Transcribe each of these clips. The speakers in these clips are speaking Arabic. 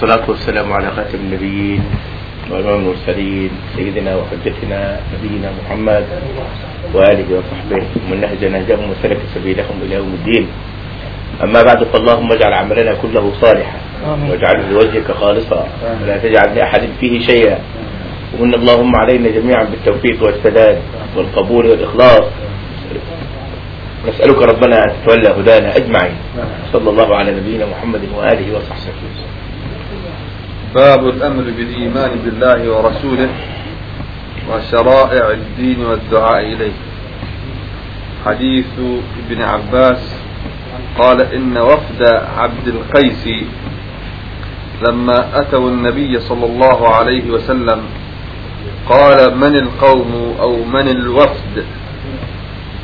والصلاة والسلام على خاتم النبيين وإمام المرسلين سيدنا وحجتنا نبينا محمد وآله وصحبه ومن نهج نهجهم وسلك سبيلهم إلى يوم الدين. أما بعد فاللهم اجعل عملنا كله صالحا واجعله لوجهك خالصا ولا تجعل لأحد فيه شيئا. ومن اللهم علينا جميعا بالتوفيق والسداد والقبول والإخلاص. نسألك ربنا أن تتولى هدانا أجمعين. صلى الله على نبينا محمد وآله وصحبه باب الأمر بالإيمان بالله ورسوله وشرائع الدين والدعاء إليه. حديث ابن عباس قال إن وفد عبد القيس لما أتوا النبي صلى الله عليه وسلم قال من القوم أو من الوفد؟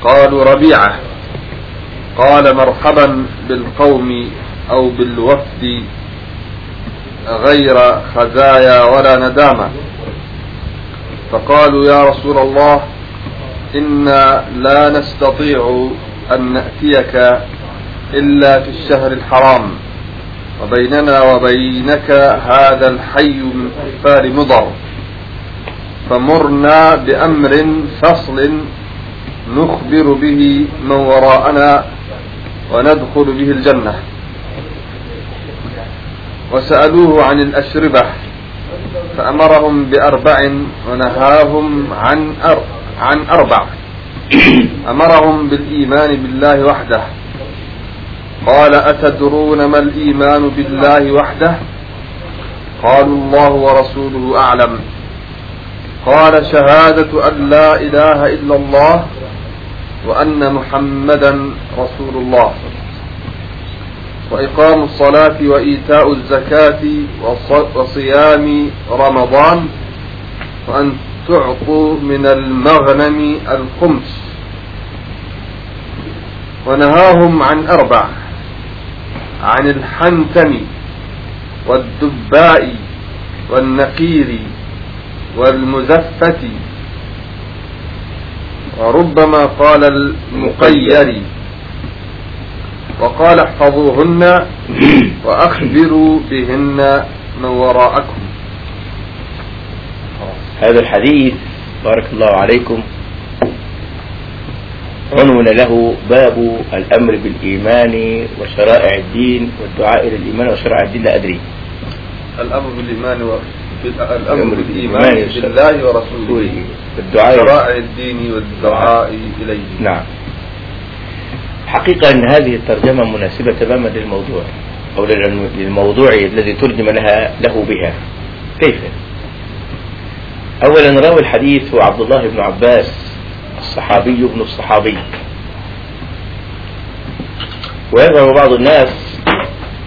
قالوا ربيعة. قال مرحبا بالقوم أو بالوفد. غير خزايا ولا ندامة. فقالوا يا رسول الله إنا لا نستطيع أن نأتيك إلا في الشهر الحرام. وبيننا وبينك هذا الحي من كفار مضر. فمرنا بأمر فصل نخبر به من وراءنا وندخل به الجنة. وسألوه عن الأشربة فأمرهم بأربع ونهاهم عن عن أربع أمرهم بالإيمان بالله وحده قال أتدرون ما الإيمان بالله وحده قالوا الله ورسوله أعلم قال شهادة أن لا إله إلا الله وأن محمدا رسول الله وإقام الصلاة وإيتاء الزكاة وصيام رمضان وأن تعطوا من المغنم الخمس ونهاهم عن أربع عن الحنتم والدباء والنقير والمزفة وربما قال المقير وقال احفظوهن وأخبروا بهن من وراءكم. هذا الحديث بارك الله عليكم. عنون له باب الأمر بالإيمان وشرائع الدين والدعاء إلى الإيمان وشرائع الدين لا أدري. الأمر بالإيمان و... الأمر بالإيمان بالله ورسوله. والدعاء شرائع الدين والدعاء إليه. نعم. حقيقة أن هذه الترجمة مناسبة تماما للموضوع أو للموضوع الذي ترجم لها له بها. كيف؟ أولا راوي الحديث هو عبد الله بن عباس الصحابي ابن الصحابي. ويظهر بعض الناس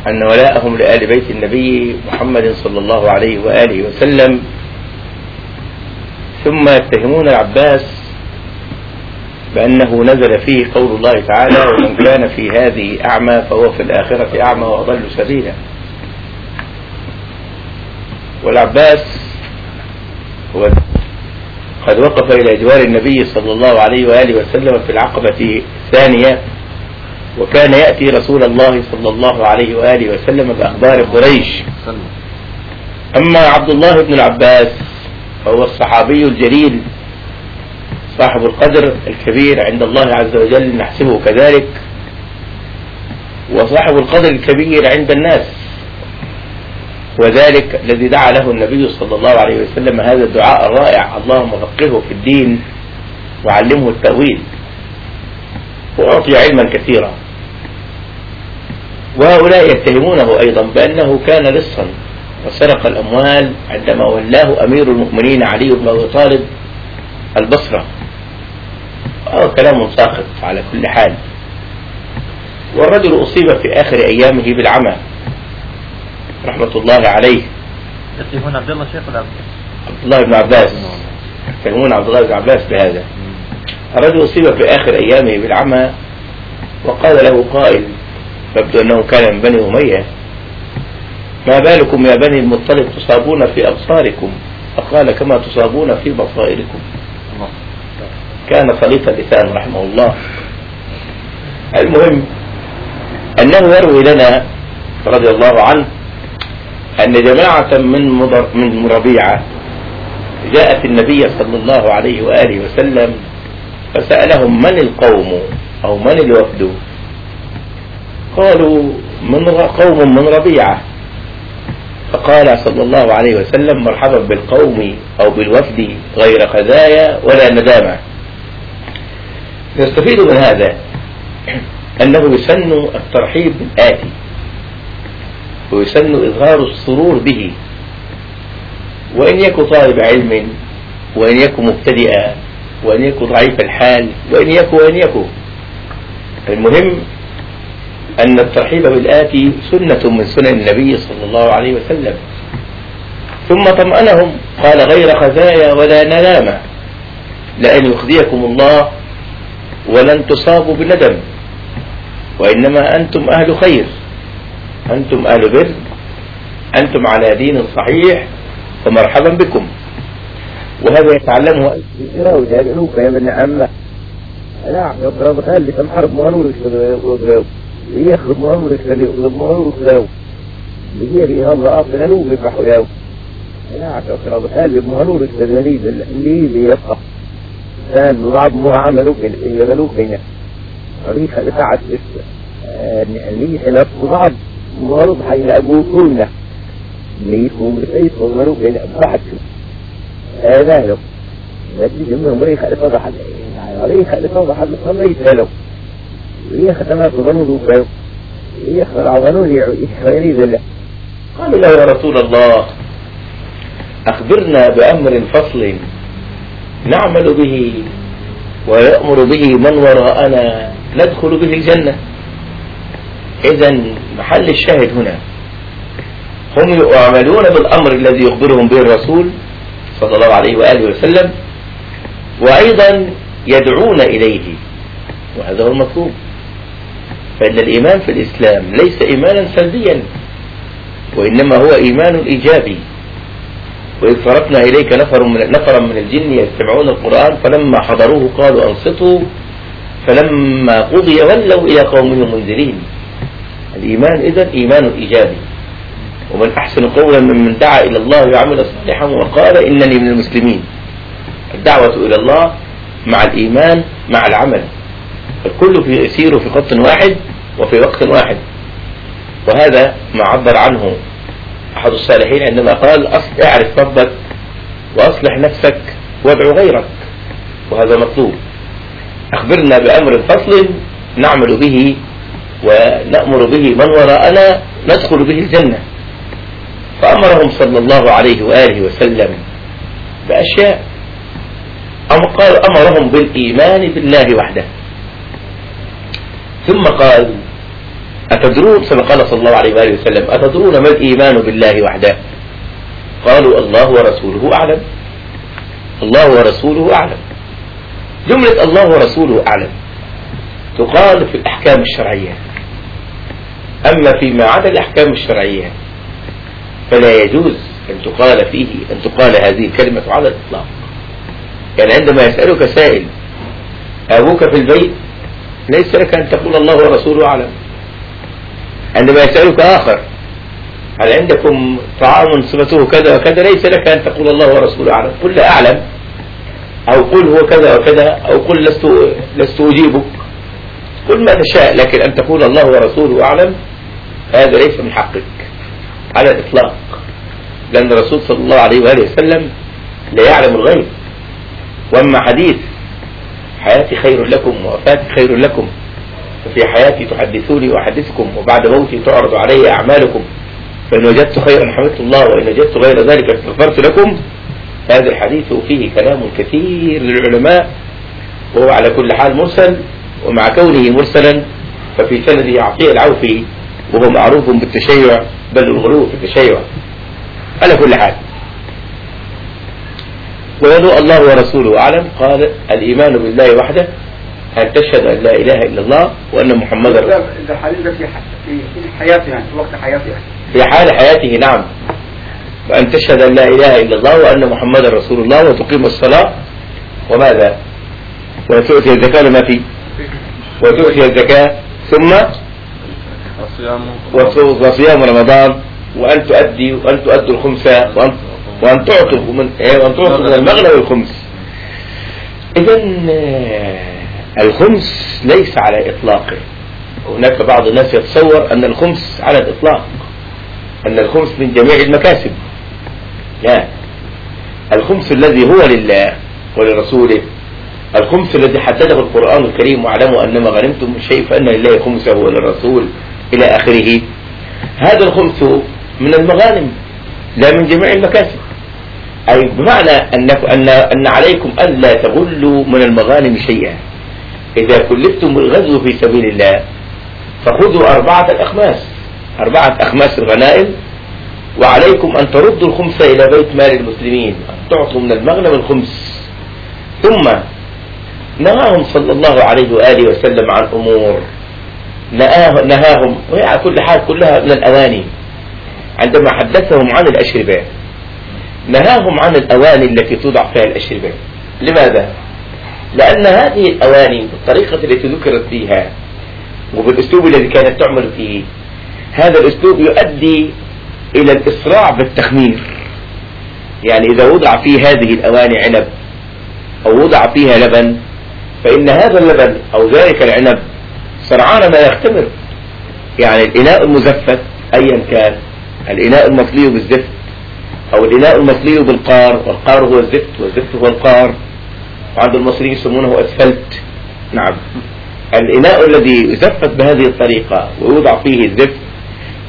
أن ولاءهم لآل بيت النبي محمد صلى الله عليه وآله وسلم. ثم يتهمون العباس بأنه نزل فيه قول الله تعالى ومن كان في هذه أعمى فهو في الآخرة أعمى وأضل سبيلا. والعباس هو قد وقف إلى جوار النبي صلى الله عليه وآله وسلم في العقبة الثانية وكان يأتي رسول الله صلى الله عليه وآله وسلم بأخبار قريش. أما عبد الله بن العباس فهو الصحابي الجليل صاحب القدر الكبير عند الله عز وجل نحسبه كذلك. وصاحب القدر الكبير عند الناس. وذلك الذي دعا له النبي صلى الله عليه وسلم هذا الدعاء الرائع. اللهم فقهه في الدين وعلمه التأويل. وأعطي علما كثيرا. وهؤلاء يتهمونه أيضا بأنه كان لصا وسرق الأموال عندما ولاه أمير المؤمنين علي بن أبي طالب البصرة. هو كلام ساخط على كل حال. والرجل أصيب في آخر أيامه بالعمى. رحمة الله عليه. يتهمون عبد الله شيخ عبد الله بن عباس. يتهمون عبد الله بن عباس بهذا. الرجل أصيب في آخر أيامه بالعمى. وقال له قائل يبدو أنه كان من بني أمية. ما بالكم يا بني المطلب تصابون في أبصاركم؟ فقال كما تصابون في بصائركم. كان صليق اللسان رحمه الله. المهم أنه يروي لنا رضي الله عنه أن جماعة من من ربيعة جاءت النبي صلى الله عليه وآله وسلم فسألهم من القوم أو من الوفد؟ قالوا من قوم من ربيعة. فقال صلى الله عليه وسلم مرحبا بالقوم أو بالوفد غير خزايا ولا ندامة. يستفيد من هذا. أنه يسن الترحيب بالآتي. ويسن إظهار السرور به. وإن يكن طالب علم وإن يكن مبتدئا وإن يكن ضعيف الحال وإن يكن وإن يكن المهم أن الترحيب بالآتي سنة من سنن النبي صلى الله عليه وسلم. ثم طمأنهم. قال غير خزايا ولا نلامة. لأن يخزيكم الله ولن تصابوا بالندم وإنما أنتم أهل خير. أنتم أهل بر. أنتم على دين صحيح فمرحبا بكم. وهذا يتعلمه وجاءلوك يا ابن عمه. لا يضرب خلي تنحرب مهنورك يخرب مهنورك يخرب مهنورك لو بيجير مهنور أبنا نوبي بحو يو لا مهنور خلي مهنورك اللي يبقى. الإنسان نراب يغلوك بينها الريحة بتاعت الريحة لا تضاد مرض هيلاقوه كلنا ليكوا بالريح وغلوك بين بعده هذا لو. نتيجة منهم ريحة لتضحى ريحة لتضحى لتضحى لتضحى ريحة ما تظنوا ذوكاو ريحة العظنوا يخيري ذلا قال له. يا رسول الله أخبرنا بأمر فصل نعمل به ويأمر به من وراءنا ندخل به الجنة. إذا محل الشاهد هنا. هم يعملون بالأمر الذي يخبرهم به الرسول صلى الله عليه وآله وسلم وأيضا يدعون إليه وهذا هو المطلوب. فإن الإيمان في الإسلام ليس إيمانا سلبيا وإنما هو إيمان إيجابي. وإذ فرطنا إليك نفر من, نفرا من الجن يستمعون القرآن فلما حضروه قالوا أنصتوا فلما قضي ولوا إلى قومهم منذرين. الإيمان إذا إيمان إيجابي. ومن أحسن قولا ممن دعا إلى الله وعمل صالحا وقال إنني من المسلمين. الدعوة إلى الله مع الإيمان مع العمل. الكل في يسير في خط واحد وفي وقت واحد. وهذا ما عبر عنه أحد الصالحين عندما قال اعرف ربك وأصلح نفسك وادعو غيرك وهذا مطلوب. أخبرنا بأمر فصل نعمل به ونأمر به من وراءنا ندخل به الجنة. فأمرهم صلى الله عليه وآله وسلم بأشياء. أم قال أمرهم بالإيمان بالله وحده. ثم قال أتدرون كما قال صلى الله عليه وآله وسلم أتدرون ما الإيمان بالله وحده؟ قالوا الله ورسوله أعلم. الله ورسوله أعلم. جملة الله ورسوله أعلم. تقال في الأحكام الشرعية. أما فيما عدا الأحكام الشرعية فلا يجوز أن تقال فيه أن تقال هذه الكلمة على الإطلاق. يعني عندما يسألك سائل أبوك في البيت ليس لك أن تقول الله ورسوله أعلم. عندما يسألك آخر هل عندكم طعام صفته كذا وكذا؟ ليس لك أن تقول الله ورسوله أعلم. قل لا أعلم. أو قل هو كذا وكذا. أو قل لست, لست أجيبك. قل ما تشاء لكن أن تقول الله ورسوله أعلم هذا ليس من حقك. على الإطلاق. لأن الرسول صلى الله عليه وآله وسلم لا يعلم الغيب. وأما حديث حياتي خير لكم ووفاتي خير لكم. وفي حياتي تحدثوني وأحدثكم وبعد موتي تعرض علي أعمالكم فإن وجدت خيرا حمدت الله وإن وجدت غير ذلك استغفرت لكم. هذا الحديث فيه كلام كثير للعلماء وهو على كل حال مرسل ومع كونه مرسلا ففي سنده عطية العوفي وهو معروف بالتشيع بل الغلو في التشيع. على كل حال. ويدعو الله ورسوله. أعلم؟ قال الإيمان بالله وحده. أن تشهد أن لا إله إلا الله وأن محمد رسول الله. في حياته يعني في وقت حياته يعني. في حال حياته نعم. وأن تشهد أن لا إله إلا الله وأن محمد رسول الله وتقيم الصلاة. وماذا؟ وتؤتي الزكاة لما فيه. وتؤتي الزكاة ثم وصيام رمضان. وأن تؤدي وأن تؤدوا الخمسة وأن وأن تعطوا من إيه، وأن تعطوا من المغنى الخمس إذا آه، الخمس ليس على إطلاقه. هناك بعض الناس يتصور أن الخمس على الإطلاق. أن الخمس من جميع المكاسب. لا. الخمس الذي هو لله ولرسوله. الخمس الذي حدده القرآن الكريم واعلموا أنما غنمتم شيء فأن لله خمسه وللرسول إلى آخره. هذا الخمس من المغانم لا من جميع المكاسب. أي بمعنى أن أن عليكم ألا تغلوا من المغانم شيئا. إذا كلفتم الغزو في سبيل الله فخذوا أربعة أخماس أربعة أخماس الغنائم وعليكم أن تردوا الخمس إلى بيت مال المسلمين أن تعطوا من المغنم الخمس. ثم نهاهم صلى الله عليه وآله وسلم عن أمور. نهاهم وهي على كل حال كلها من الأواني. عندما حدثهم عن الأشرباء نهاهم عن الأواني التي توضع فيها الأشرباء لماذا؟ لأن هذه الأواني الطريقة التي ذكرت فيها وبالأسلوب الذي كانت تعمل فيه هذا الأسلوب يؤدي إلى الإسراع بالتخمير. يعني إذا وضع في هذه الأواني عنب أو وضع فيها لبن فإن هذا اللبن أو ذلك العنب سرعان ما يختمر. يعني الإناء المزفت أيا كان الإناء المصلي بالزفت أو الإناء المصلي بالقار والقار هو الزفت والزفت هو القار. بعض المصريين يسمونه أسفلت. نعم. الإناء الذي يزفت بهذه الطريقة ويوضع فيه الزفت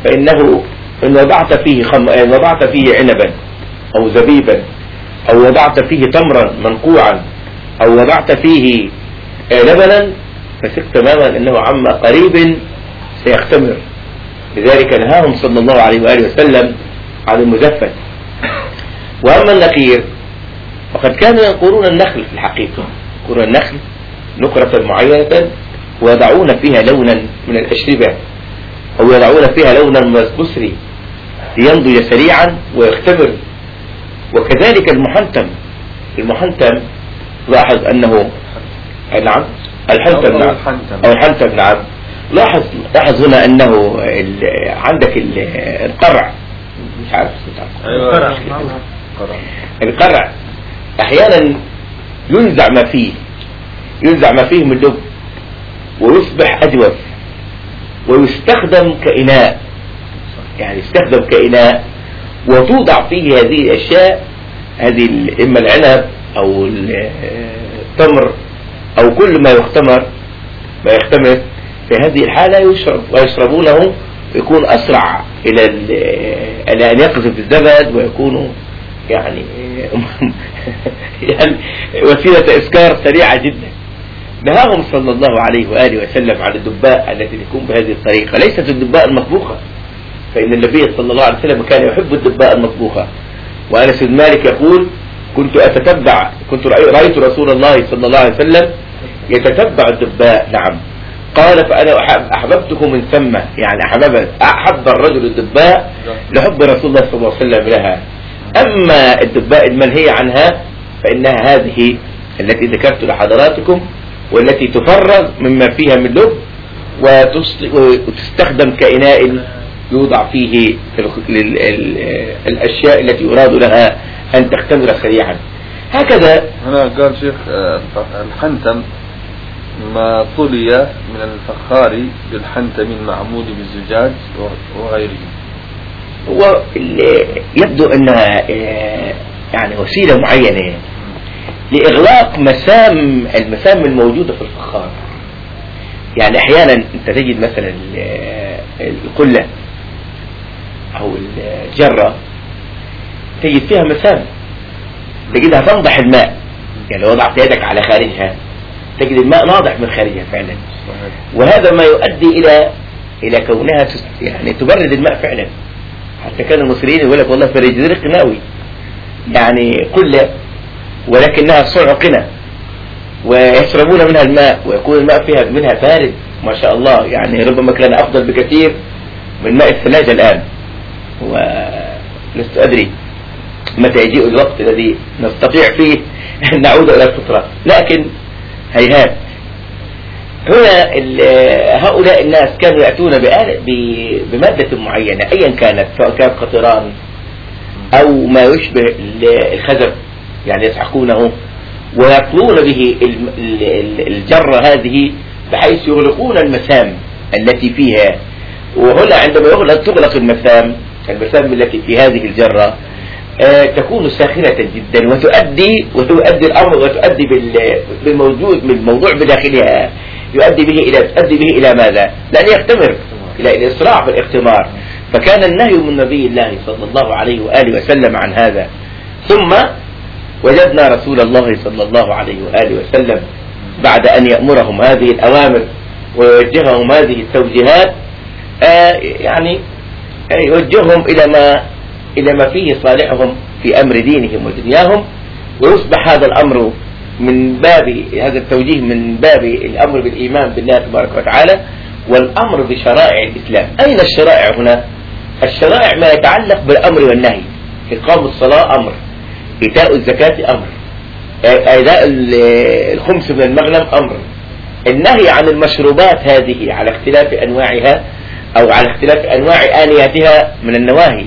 فإنه إن وضعت فيه خم... إن وضعت فيه عنبا أو زبيبا أو وضعت فيه تمرا منقوعا أو وضعت فيه لبنا فثق تماما أنه عما قريب سيختمر. لذلك نهاهم صلى الله عليه وآله وسلم على المزفت. وأما النقير وقد كان ينقرون النخل في الحقيقة. قرون النخل نقرة معينة ويضعون فيها لونا من الأشربة. أو يضعون فيها لونا من البصري لينضج سريعا ويختبر. وكذلك المحنتم. المحنتم لاحظ أنه نعم الحنتم نعم. أو الحنتم نعم. لاحظ لاحظ هنا أنه عندك القرع. مش عارف. أيوة. القرع. القرع. أحيانا ينزع ما فيه. ينزع ما فيه من لب ويصبح أجوف. ويستخدم كإناء. يعني يستخدم كإناء. وتوضع فيه هذه الأشياء هذه إما العنب أو التمر أو كل ما يختمر ما يختمر. في هذه الحالة يشرب ويشربونه يكون أسرع إلى إلى أن يقذف الزبد ويكون يعني يعني وسيلة إسكار سريعة جدا. نهاهم صلى الله عليه وآله وسلم على الدباء التي تكون بهذه الطريقة. ليست الدباء المطبوخة. فإن النبي صلى الله عليه وسلم كان يحب الدباء المطبوخة. وأنس بن مالك يقول كنت أتتبع كنت رأيت رسول الله صلى الله عليه وسلم يتتبع الدباء. نعم. قال فأنا أحببته من ثم يعني أحبب أحب الرجل الدباء لحب رسول الله صلى الله عليه وسلم لها. أما الدباء المنهية عنها فإنها هذه التي ذكرت لحضراتكم والتي تفرغ مما فيها من لب وتستخدم كإناء يوضع فيه الأشياء التي يراد لها أن تختمر سريعا. هكذا هنا قال شيخ آه، الحنتم ما طلي من الفخار بالحنتم المعمول بالزجاج وغيره. هو يبدو أنها آه، يعني وسيلة معينة. لإغلاق مسام المسام الموجودة في الفخار. يعني أحيانا أنت تجد مثلا آه، القلة أو الجرة تجد فيها مسام. تجدها تنضح الماء. يعني لو وضعت يدك على خارجها تجد الماء ناضح من خارجها فعلا. وهذا ما يؤدي إلى إلى كونها يعني تبرد الماء فعلا. حتى كان المصريين يقول لك والله فريجدير قناوي. يعني قلة ولكنها صنع قنا. ويشربون منها الماء ويكون الماء فيها منها بارد. ما شاء الله يعني ربما كان أفضل بكثير من ماء الثلاجة الآن. ولست أدري متى يجيء الوقت الذي نستطيع فيه أن نعود إلى الفطرة. لكن هيهات. هنا هؤلاء الناس كانوا يأتون بمادة معينة أيا كانت سواء كانت قطران أو ما يشبه الخزف يعني يسحقونه ويطلون به الجرة هذه بحيث يغلقون المسام التي فيها. وهنا عندما يغلق تغلق المسام المسام التي في هذه الجرة آه، تكون ساخنة جدا وتؤدي وتؤدي الأمر وتؤدي بالموجود بالموضوع بداخلها. يؤدي به إلى تؤدي به إلى ماذا؟ لأن يختمر إلى الإسراع الاختمار فكان النهي من نبي الله صلى الله عليه وآله وسلم عن هذا. ثم وجدنا رسول الله صلى الله عليه وآله وسلم بعد أن يأمرهم هذه الأوامر ويوجههم هذه التوجيهات آه، يعني آه، يوجههم إلى ما إلى ما فيه صالحهم في أمر دينهم ودنياهم ويصبح هذا الأمر من باب هذا التوجيه من باب الأمر بالإيمان بالله تبارك وتعالى والأمر بشرائع الإسلام. أين الشرائع هنا؟ الشرائع ما يتعلق بالأمر والنهي. إقام الصلاة أمر إيتاء الزكاة أمر أداء الخمس من المغنم أمر. النهي عن المشروبات هذه على اختلاف أنواعها أو على اختلاف أنواع آلياتها من النواهي.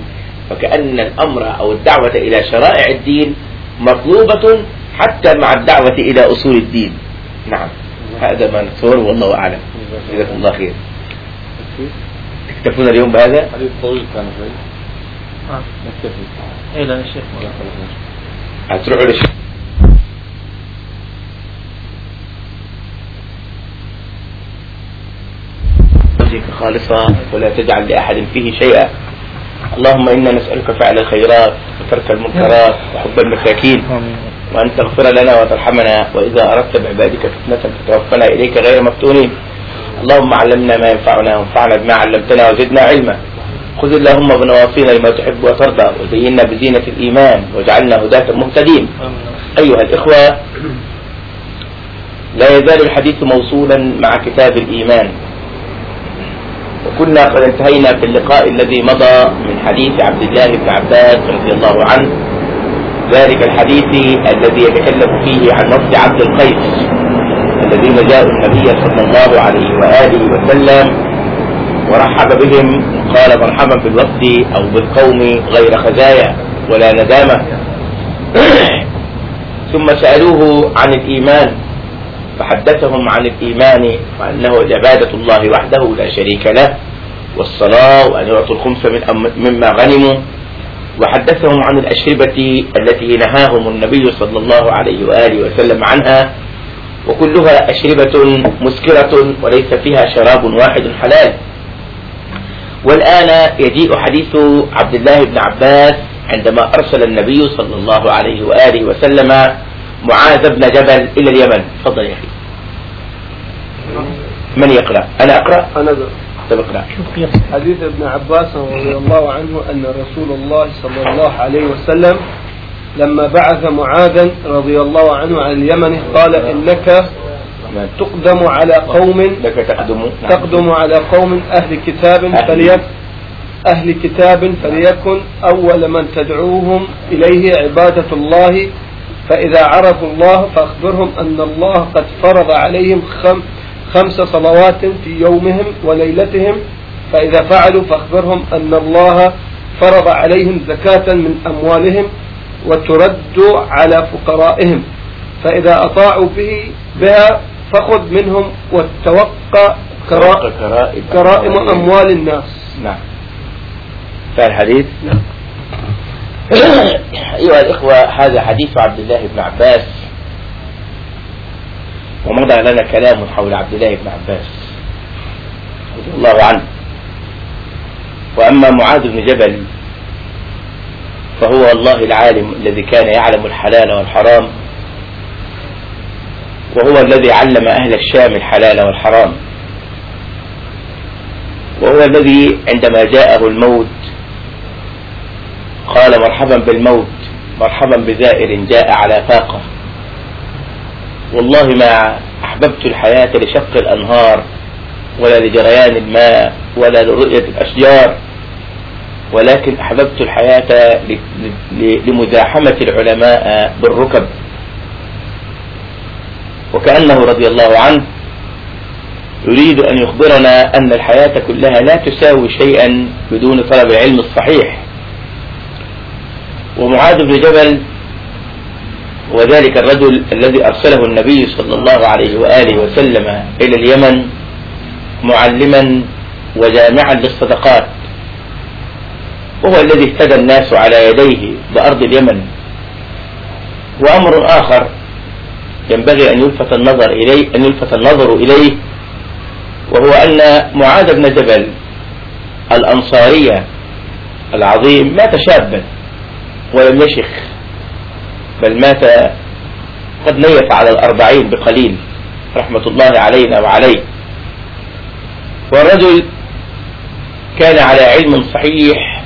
وكأن الأمر أو الدعوة إلى شرائع الدين مطلوبة حتى مع الدعوة إلى أصول الدين. نعم. هذا ما نتصور والله أعلم. جزاكم الله خير. تكتفون اليوم بهذا؟ حديث طويل كان نكتفي. الشيخ للشيخ خالصة ولا تجعل لأحد فيه شيئا. اللهم إنا نسألك فعل الخيرات وترك المنكرات وحب المساكين. وأن تغفر لنا وترحمنا وإذا أردت بعبادك فتنة فتوفنا إليك غير مفتونين. اللهم علمنا ما ينفعنا وانفعنا بما علمتنا وزدنا علما. خذ اللهم بنواصينا لما تحب وترضى وزينا بزينة الإيمان واجعلنا هداة مهتدين أيها الإخوة لا يزال الحديث موصولا مع كتاب الإيمان. وكنا قد انتهينا في اللقاء الذي مضى من حديث عبد الله بن عباس رضي الله عنه. ذلك الحديث الذي يتكلم فيه عن نص عبد القيس الذين جاء النبي صلى الله عليه وآله وسلم ورحب بهم قال مرحبا بالوفد أو بالقوم غير خزايا ولا ندامة. ثم سألوه عن الإيمان فحدثهم عن الإيمان وأنه عبادة الله وحده لا شريك له والصلاة وأن يعطوا الخمس مما غنموا. وحدثهم عن الأشربة التي نهاهم النبي صلى الله عليه وآله وسلم عنها وكلها أشربة مسكرة وليس فيها شراب واحد حلال. والآن يجيء حديث عبد الله بن عباس عندما أرسل النبي صلى الله عليه وآله وسلم معاذ بن جبل إلى اليمن. تفضل يا أخي. من يقرأ؟ أنا أقرأ؟ أنا سبقنا حديث ابن عباس رضي الله عنه أن رسول الله صلى الله عليه وسلم لما بعث معاذا رضي الله عنه على اليمن قال إنك تقدم على قوم لك تقدم تقدم على قوم أهل كتاب فليك أهل كتاب فليكن أول من تدعوهم إليه عبادة الله فإذا عرفوا الله فأخبرهم أن الله قد فرض عليهم خمس خمس صلوات في يومهم وليلتهم فإذا فعلوا فاخبرهم أن الله فرض عليهم زكاة من أموالهم وترد على فقرائهم فإذا أطاعوا به بها فخذ منهم وتوقع كرائم, كرائم أموال الناس. نعم. فعل الحديث. نعم. أيها الإخوة هذا حديث عبد الله بن عباس. ومضى لنا كلام حول عبد الله بن عباس رضي الله عنه. وأما معاذ بن جبل فهو الله العالم الذي كان يعلم الحلال والحرام وهو الذي علم أهل الشام الحلال والحرام وهو الذي عندما جاءه الموت قال مرحبا بالموت مرحبا بزائر جاء على فاقة. والله ما أحببت الحياة لشق الأنهار ولا لجريان الماء ولا لرؤية الأشجار ولكن أحببت الحياة لمزاحمة العلماء بالركب. وكأنه رضي الله عنه يريد أن يخبرنا أن الحياة كلها لا تساوي شيئا بدون طلب العلم الصحيح. ومعاذ بن جبل وذلك الرجل الذي أرسله النبي صلى الله عليه وآله وسلم إلى اليمن معلما وجامعا للصدقات. وهو الذي اهتدى الناس على يديه بأرض اليمن. وأمر آخر ينبغي أن يلفت النظر إليه أن يلفت النظر إليه وهو أن معاذ بن جبل الأنصارية العظيم مات شابا ولم يشخ. بل مات قد نيف على الأربعين بقليل رحمة الله علينا وعليه. والرجل كان على علم صحيح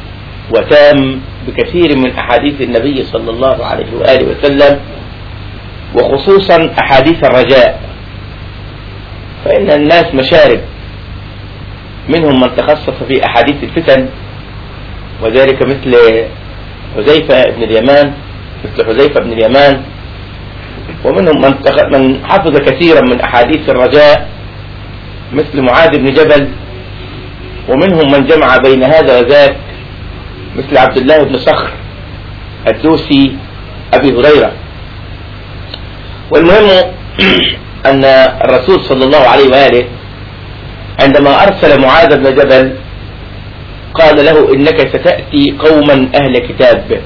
وتام بكثير من أحاديث النبي صلى الله عليه وآله وسلم وخصوصا أحاديث الرجاء. فإن الناس مشارب منهم من تخصص في أحاديث الفتن وذلك مثل حذيفة بن اليمان مثل حذيفة بن اليمان. ومنهم من من حفظ كثيرا من أحاديث الرجاء مثل معاذ بن جبل. ومنهم من جمع بين هذا وذاك مثل عبد الله بن صخر الدوسي أبي هريرة. والمهم أن الرسول صلى الله عليه وآله عندما أرسل معاذ بن جبل قال له إنك ستأتي قوما أهل كتاب.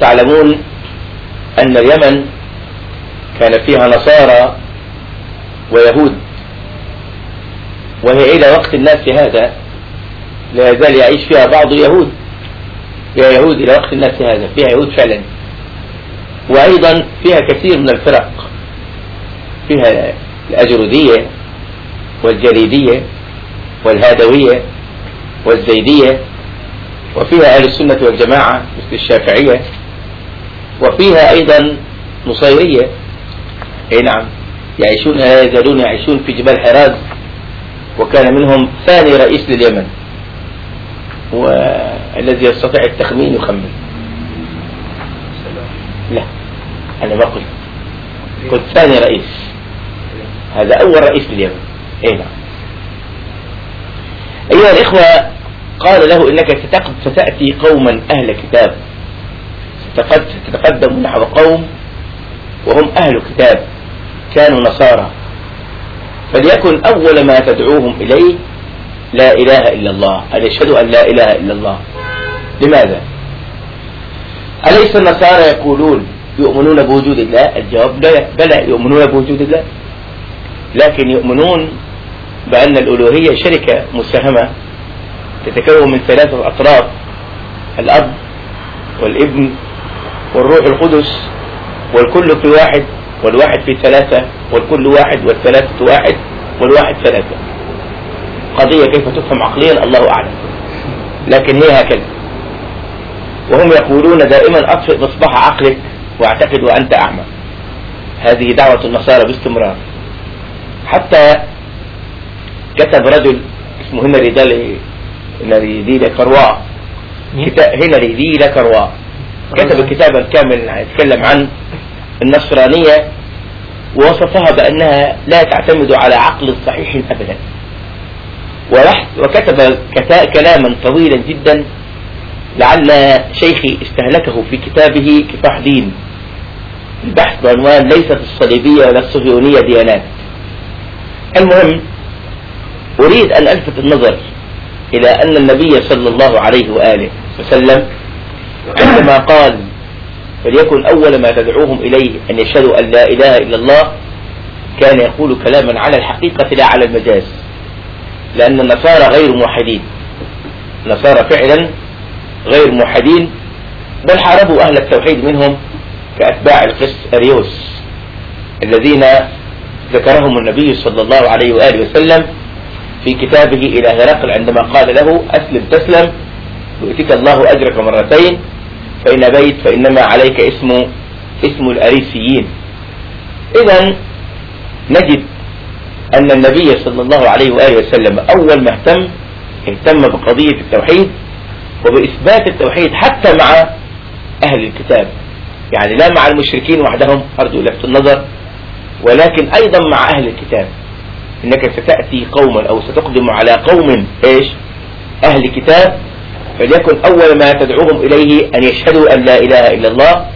تعلمون أن اليمن كان فيها نصارى ويهود. وهي إلى وقت الناس هذا لا يزال يعيش فيها بعض اليهود. يا يهود إلى وقت الناس هذا فيها يهود فعلا. وأيضا فيها كثير من الفرق. فيها الأجرودية والجريدية والهادوية والزيدية وفيها أهل السنة والجماعة مثل الشافعية. وفيها أيضا نصيرية أي نعم. يعيشون لا يزالون يعيشون في جبال حراز. وكان منهم ثاني رئيس لليمن. والذي يستطيع التخمين يخمن. لا أنا ما قلت. قلت ثاني رئيس. هذا أول رئيس لليمن. أي نعم. أيها الإخوة قال له إنك ستأتي قوما أهل كتاب. تتقدم نحو قوم وهم أهل كتاب كانوا نصارى. فليكن أول ما تدعوهم إليه لا إله إلا الله. أن يشهدوا أن لا إله إلا الله. لماذا؟ أليس النصارى يقولون يؤمنون بوجود الله؟ الجواب لا بلى يؤمنون بوجود الله. لكن يؤمنون بأن الألوهية شركة مساهمة تتكون من ثلاثة أطراف. الأب والابن والروح القدس والكل في واحد والواحد في ثلاثة والكل واحد والثلاثة واحد والواحد ثلاثة. قضية كيف تفهم عقليا الله أعلم. لكن هي هكذا. وهم يقولون دائما أطفئ مصباح عقلك واعتقد وأنت أعمى. هذه دعوة النصارى باستمرار. حتى كتب رجل اسمه هنري دالي هنري دي لكروا هنري دي لكروا كتب كتابا كاملا يتكلم عن النصرانية ووصفها بأنها لا تعتمد على عقل صحيح أبدا. وكتب كلاما طويلا جدا لعل شيخي استهلكه في كتابه كفاح دين. البحث بعنوان ليست الصليبية ولا الصهيونية ديانات. المهم أريد أن ألفت النظر إلى أن النبي صلى الله عليه وآله وسلم عندما قال فليكن أول ما تدعوهم إليه أن يشهدوا أن لا إله إلا الله كان يقول كلاما على الحقيقة لا على المجاز لأن النصارى غير موحدين. النصارى فعلا غير موحدين بل حاربوا أهل التوحيد منهم كأتباع القس أريوس الذين ذكرهم النبي صلى الله عليه وآله وسلم في كتابه إلى هرقل عندما قال له أسلم تسلم يؤتك الله أجرك مرتين فإن بيت فإنما عليك اسم اسم الأريسيين. إذا نجد أن النبي صلى الله عليه وآله وسلم أول ما اهتم اهتم بقضية التوحيد وبإثبات التوحيد حتى مع أهل الكتاب. يعني لا مع المشركين وحدهم أرجو لفت النظر ولكن أيضا مع أهل الكتاب. إنك ستأتي قوما أو ستقدم على قوم إيش؟ أهل كتاب فليكن أول ما تدعوهم إليه أن يشهدوا أن لا إله إلا الله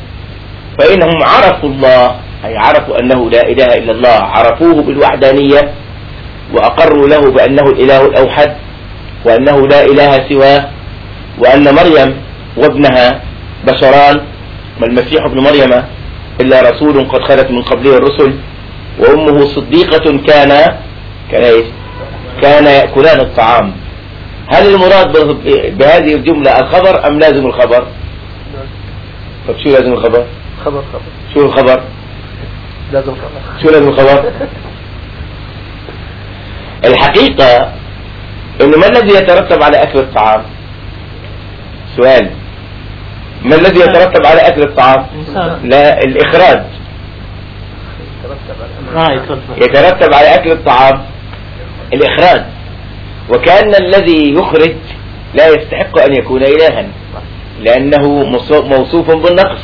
فإنهم عرفوا الله أي عرفوا أنه لا إله إلا الله عرفوه بالوحدانية وأقروا له بأنه الإله الأوحد وأنه لا إله سواه وأن مريم وابنها بشران ما المسيح ابن مريم إلا رسول قد خلت من قبله الرسل وأمه صديقة كان كان كان يأكلان الطعام. هل المراد بهذه الجملة الخبر أم لازم الخبر؟ طب شو لازم الخبر؟ خبر خبر. شو الخبر؟ لازم الخبر. شو لازم الخبر؟ الحقيقة إنه ما الذي يترتب على أكل الطعام؟ سؤال. ما الذي يترتب على أكل الطعام؟ لا الإخراج. يترتب على أكل الطعام الإخراج. وكأن الذي يخرج لا يستحق أن يكون إلها لأنه موصوف بالنقص.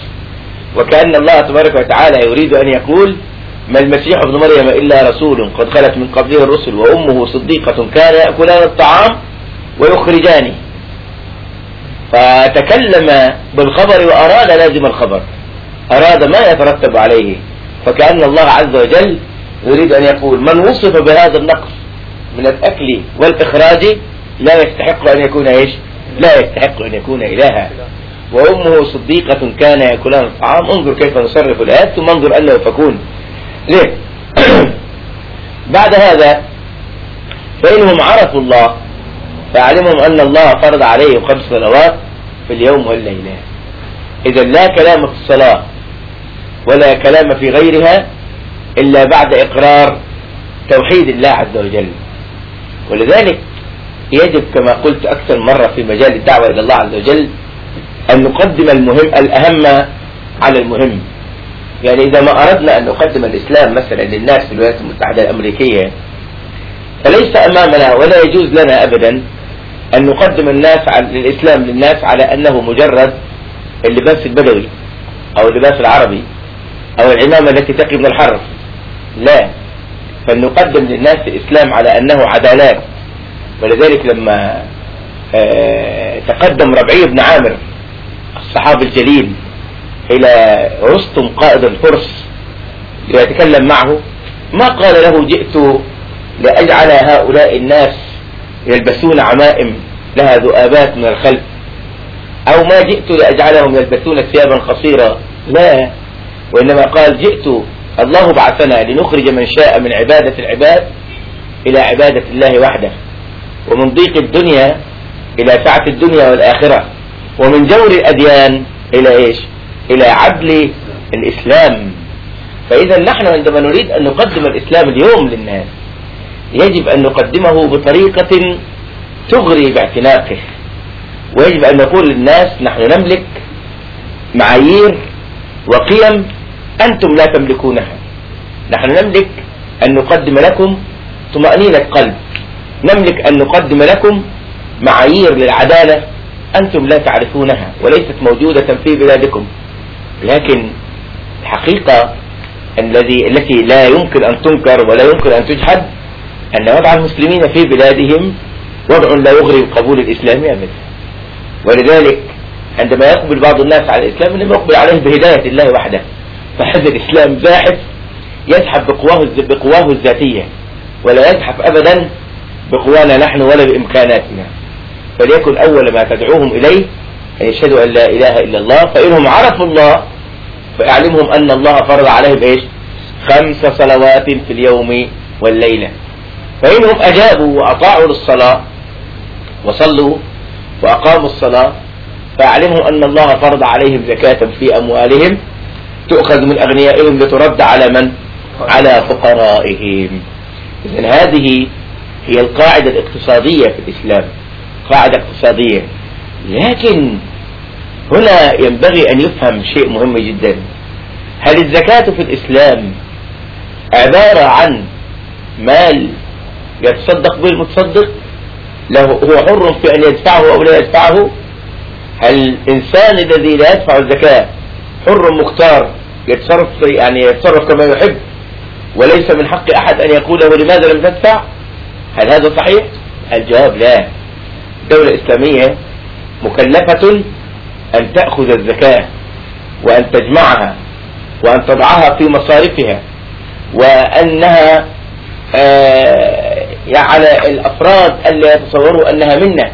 وكأن الله تبارك وتعالى يريد أن يقول ما المسيح ابن مريم إلا رسول قد خلت من قبله الرسل وأمه صديقة كان يأكلان الطعام ويخرجانه فتكلم بالخبر وأراد لازم الخبر. أراد ما يترتب عليه. فكأن الله عز وجل يريد أن يقول من وصف بهذا النقص؟ من الأكل والإخراج لا يستحق أن يكون إيش؟ لا يستحق أن يكون إلها وأمه صديقة كان يأكلان الطعام. انظر كيف نصرف الآيات ثم انظر ألا فكون. ليه؟ بعد هذا فإنهم عرفوا الله فعلمهم أن الله فرض عليهم خمس صلوات في اليوم والليلة. إذا لا كلام في الصلاة ولا كلام في غيرها إلا بعد إقرار توحيد الله عز وجل. ولذلك يجب كما قلت أكثر مرة في مجال الدعوة إلى الله عز وجل أن نقدم المهم الأهم على المهم. يعني إذا ما أردنا أن نقدم الإسلام مثلا للناس في الولايات المتحدة الأمريكية فليس أمامنا ولا يجوز لنا أبدا أن نقدم الناس الإسلام للناس على أنه مجرد اللباس البدوي أو اللباس العربي أو العمامة التي تقي من الحر. لا. فلنقدم للناس الإسلام على أنه عدالات. ولذلك لما آه، تقدم ربعي بن عامر الصحابي الجليل إلى رستم قائد الفرس ليتكلم معه ما قال له جئت لأجعل هؤلاء الناس يلبسون عمائم لها ذؤابات من الخلف أو ما جئت لأجعلهم يلبسون ثيابا قصيرة لا وإنما قال جئت الله بعثنا لنخرج من شاء من عبادة العباد إلى عبادة الله وحده ومن ضيق الدنيا إلى سعة الدنيا والآخرة ومن جور الأديان إلى إيش؟ إلى عدل الإسلام. فإذا نحن عندما نريد أن نقدم الإسلام اليوم للناس يجب أن نقدمه بطريقة تغري باعتناقه ويجب أن نقول للناس نحن نملك معايير وقيم أنتم لا تملكونها نحن نملك أن نقدم لكم طمأنينة قلب. نملك أن نقدم لكم معايير للعدالة. أنتم لا تعرفونها وليست موجودة في بلادكم. لكن الحقيقة الذي التي لا يمكن أن تنكر ولا يمكن أن تجحد أن وضع المسلمين في بلادهم وضع لا يغري القبول الإسلامي أبدا ولذلك عندما يقبل بعض الناس على الإسلام لم يقبل عليه بهداية الله وحده. فحزب الإسلام باحث يزحف بقواه بقواه الذاتية ولا يزحف أبدا بقوانا نحن ولا بإمكاناتنا. فليكن أول ما تدعوهم إليه أن يشهدوا أن لا إله إلا الله فإنهم عرفوا الله فأعلمهم أن الله فرض عليهم إيش؟ خمس صلوات في اليوم والليلة. فإنهم أجابوا وأطاعوا للصلاة وصلوا وأقاموا الصلاة فأعلمهم أن الله فرض عليهم زكاة في أموالهم تؤخذ من أغنيائهم لترد على من؟ على فقرائهم. إذن هذه هي القاعدة الاقتصادية في الإسلام. قاعدة اقتصادية. لكن هنا ينبغي أن يفهم شيء مهم جدا. هل الزكاة في الإسلام عبارة عن مال يتصدق به المتصدق له هو حر في أن يدفعه أو لا يدفعه؟ هل الإنسان الذي لا يدفع الزكاة حر مختار يتصرف يعني يتصرف كما يحب. وليس من حق أحد أن يقول له لماذا لم تدفع. هل هذا صحيح؟ الجواب لا. الدولة الإسلامية مكلفة أن تأخذ الزكاة وأن تجمعها وأن تضعها في مصارفها وأنها آه، على الأفراد ألا يتصوروا أنها منة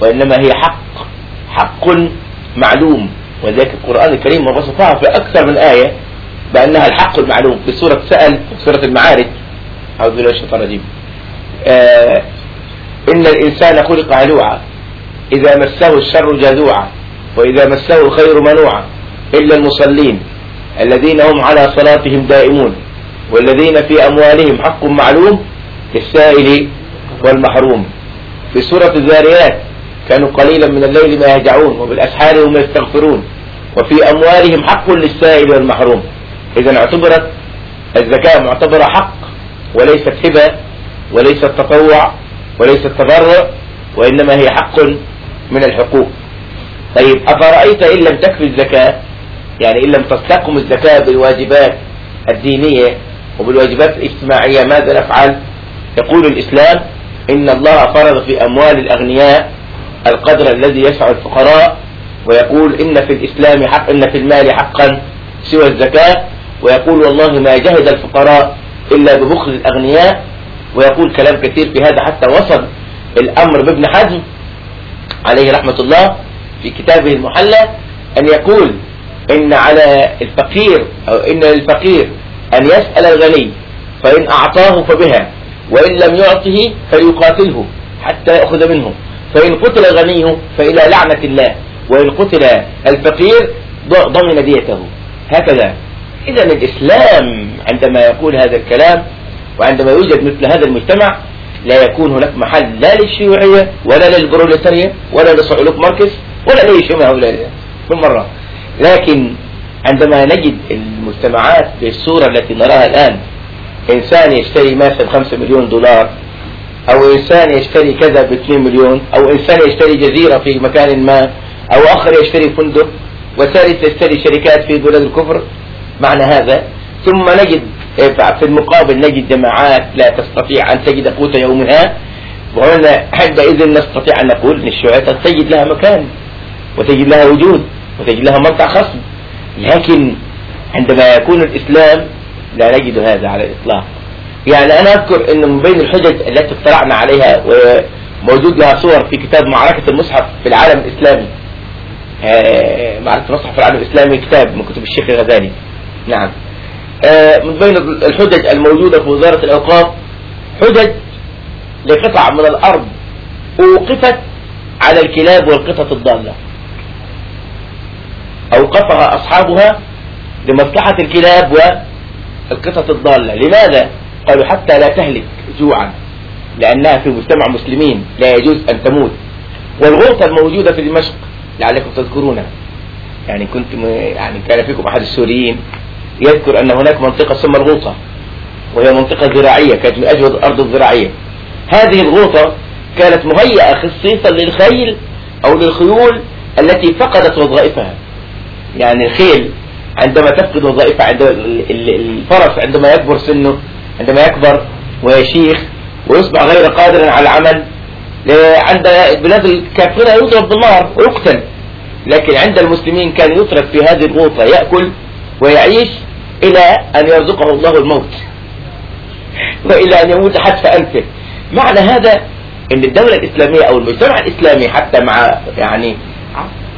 وإنما هي حق حق معلوم. ولذلك القرآن الكريم وصفها في أكثر من آية بأنها الحق المعلوم في سورة سأل في سورة المعارج. أعوذ بالله الشيطان الرجيم. آه، إن الإنسان خلق هلوعا. إذا مسه الشر جزوعا وإذا مسه الخير منوعا. إلا المصلين الذين هم على صلاتهم دائمون. والذين في أموالهم حق معلوم السائل والمحروم. في سورة الزاريات كانوا قليلا من الليل ما يهجعون وبالأسحار هم يستغفرون وفي أموالهم حق للسائل والمحروم. إذا اعتبرت الزكاة معتبرة حق وليست هبة وليست تطوع وليست تضرع وإنما هي حق من الحقوق. طيب أفرأيت إن لم تكفي الزكاة؟ يعني إن لم تستقم الزكاة بالواجبات الدينية وبالواجبات الاجتماعية ماذا نفعل؟ يقول الإسلام إن الله فرض في أموال الأغنياء القدر الذي يسع الفقراء ويقول إن في الإسلام حق إن في المال حقا سوى الزكاة ويقول والله ما جهد الفقراء إلا ببخل الأغنياء ويقول كلام كثير في هذا حتى وصل الأمر بابن حزم عليه رحمة الله في كتابه المحلى أن يقول إن على الفقير أو إن للفقير أن يسأل الغني فإن أعطاه فبها وإن لم يعطه فليقاتله حتى يأخذ منه. فإن قتل غني فإلى لعنة الله وإن قتل الفقير ضمن ديته. هكذا. إذا الإسلام عندما يقول هذا الكلام وعندما يوجد مثل هذا المجتمع لا يكون هناك محل لا للشيوعية ولا للبروليتارية ولا لصعلوك ماركس ولا لأي شيء من هؤلاء من مرة. لكن عندما نجد المجتمعات بالصورة التي نراها الآن إنسان يشتري مثلا 5 مليون دولار أو إنسان يشتري كذا ب 2 مليون أو إنسان يشتري جزيرة في مكان ما أو آخر يشتري فندق وثالث يشتري شركات في بلاد الكفر. معنى هذا ثم نجد إيه، في المقابل نجد جماعات لا تستطيع أن تجد قوت يومها. وهنا حينئذ نستطيع أن نقول أن الشيوعية تجد لها مكان وتجد لها وجود وتجد لها مرتع خصم لكن عندما يكون الإسلام لا نجد هذا على الإطلاق. يعني أنا أذكر أن من بين الحجج التي اطلعنا عليها وموجود لها صور في كتاب معركة المصحف في العالم الإسلامي. آه، معركة المصحف في العالم الإسلامي كتاب من كتب الشيخ الغزالي. نعم. آه، من بين الحجج الموجودة في وزارة الأوقاف حجج لقطع من الأرض أوقفت على الكلاب والقطط الضالة. أوقفها أصحابها لمصلحة الكلاب والقطط الضالة. لماذا؟ قالوا حتى لا تهلك جوعا لأنها في مجتمع مسلمين لا يجوز أن تموت. والغلطة الموجودة في دمشق لعلكم تذكرونها. يعني كنت م... يعني كان فيكم أحد السوريين يذكر أن هناك منطقة تسمى الغوطة وهي منطقة زراعية كانت من أجود الأرض الزراعية. هذه الغوطة كانت مهيئة خصيصا للخيل أو للخيول التي فقدت وظائفها. يعني الخيل عندما تفقد وظائفها عند الفرس عندما يكبر سنه عندما يكبر ويشيخ ويصبح غير قادر على العمل عند بلاد الكافرين يضرب بالنار ويقتل لكن عند المسلمين كان يترك في هذه الغوطة يأكل ويعيش إلى أن يرزقه الله الموت وإلى أن يموت حتى أنفه. معنى هذا أن الدولة الإسلامية أو المجتمع الإسلامي حتى مع يعني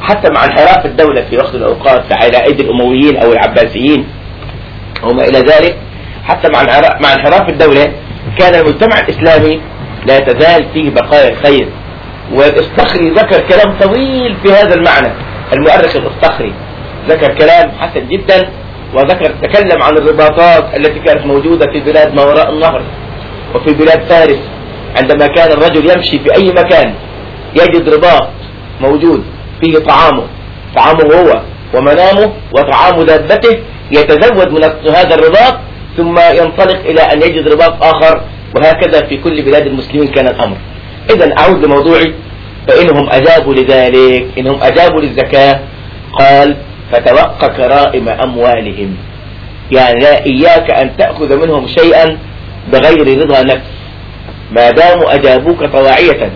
حتى مع انحراف الدولة في وقت الأوقات على أيدي الأمويين أو العباسيين وما إلى ذلك حتى مع مع انحراف الدولة كان المجتمع الإسلامي لا تزال فيه بقايا الخير. والإصطخري ذكر كلام طويل في هذا المعنى. المؤرخ الإصطخري ذكر كلام حسن جدا وذكر تكلم عن الرباطات التي كانت موجودة في بلاد ما وراء النهر وفي بلاد فارس. عندما كان الرجل يمشي في أي مكان يجد رباط موجود فيه طعامه. طعامه هو ومنامه وطعام دابته. يتزود من هذا الرباط ثم ينطلق إلى أن يجد رباط آخر وهكذا في كل بلاد المسلمين كان الأمر. إذا أعود لموضوعي فإنهم أجابوا لذلك إنهم أجابوا للزكاة. قال فتوقع كرائم أموالهم. يعني لا إياك أن تأخذ منهم شيئا بغير رضا نفس. ما داموا أجابوك طواعية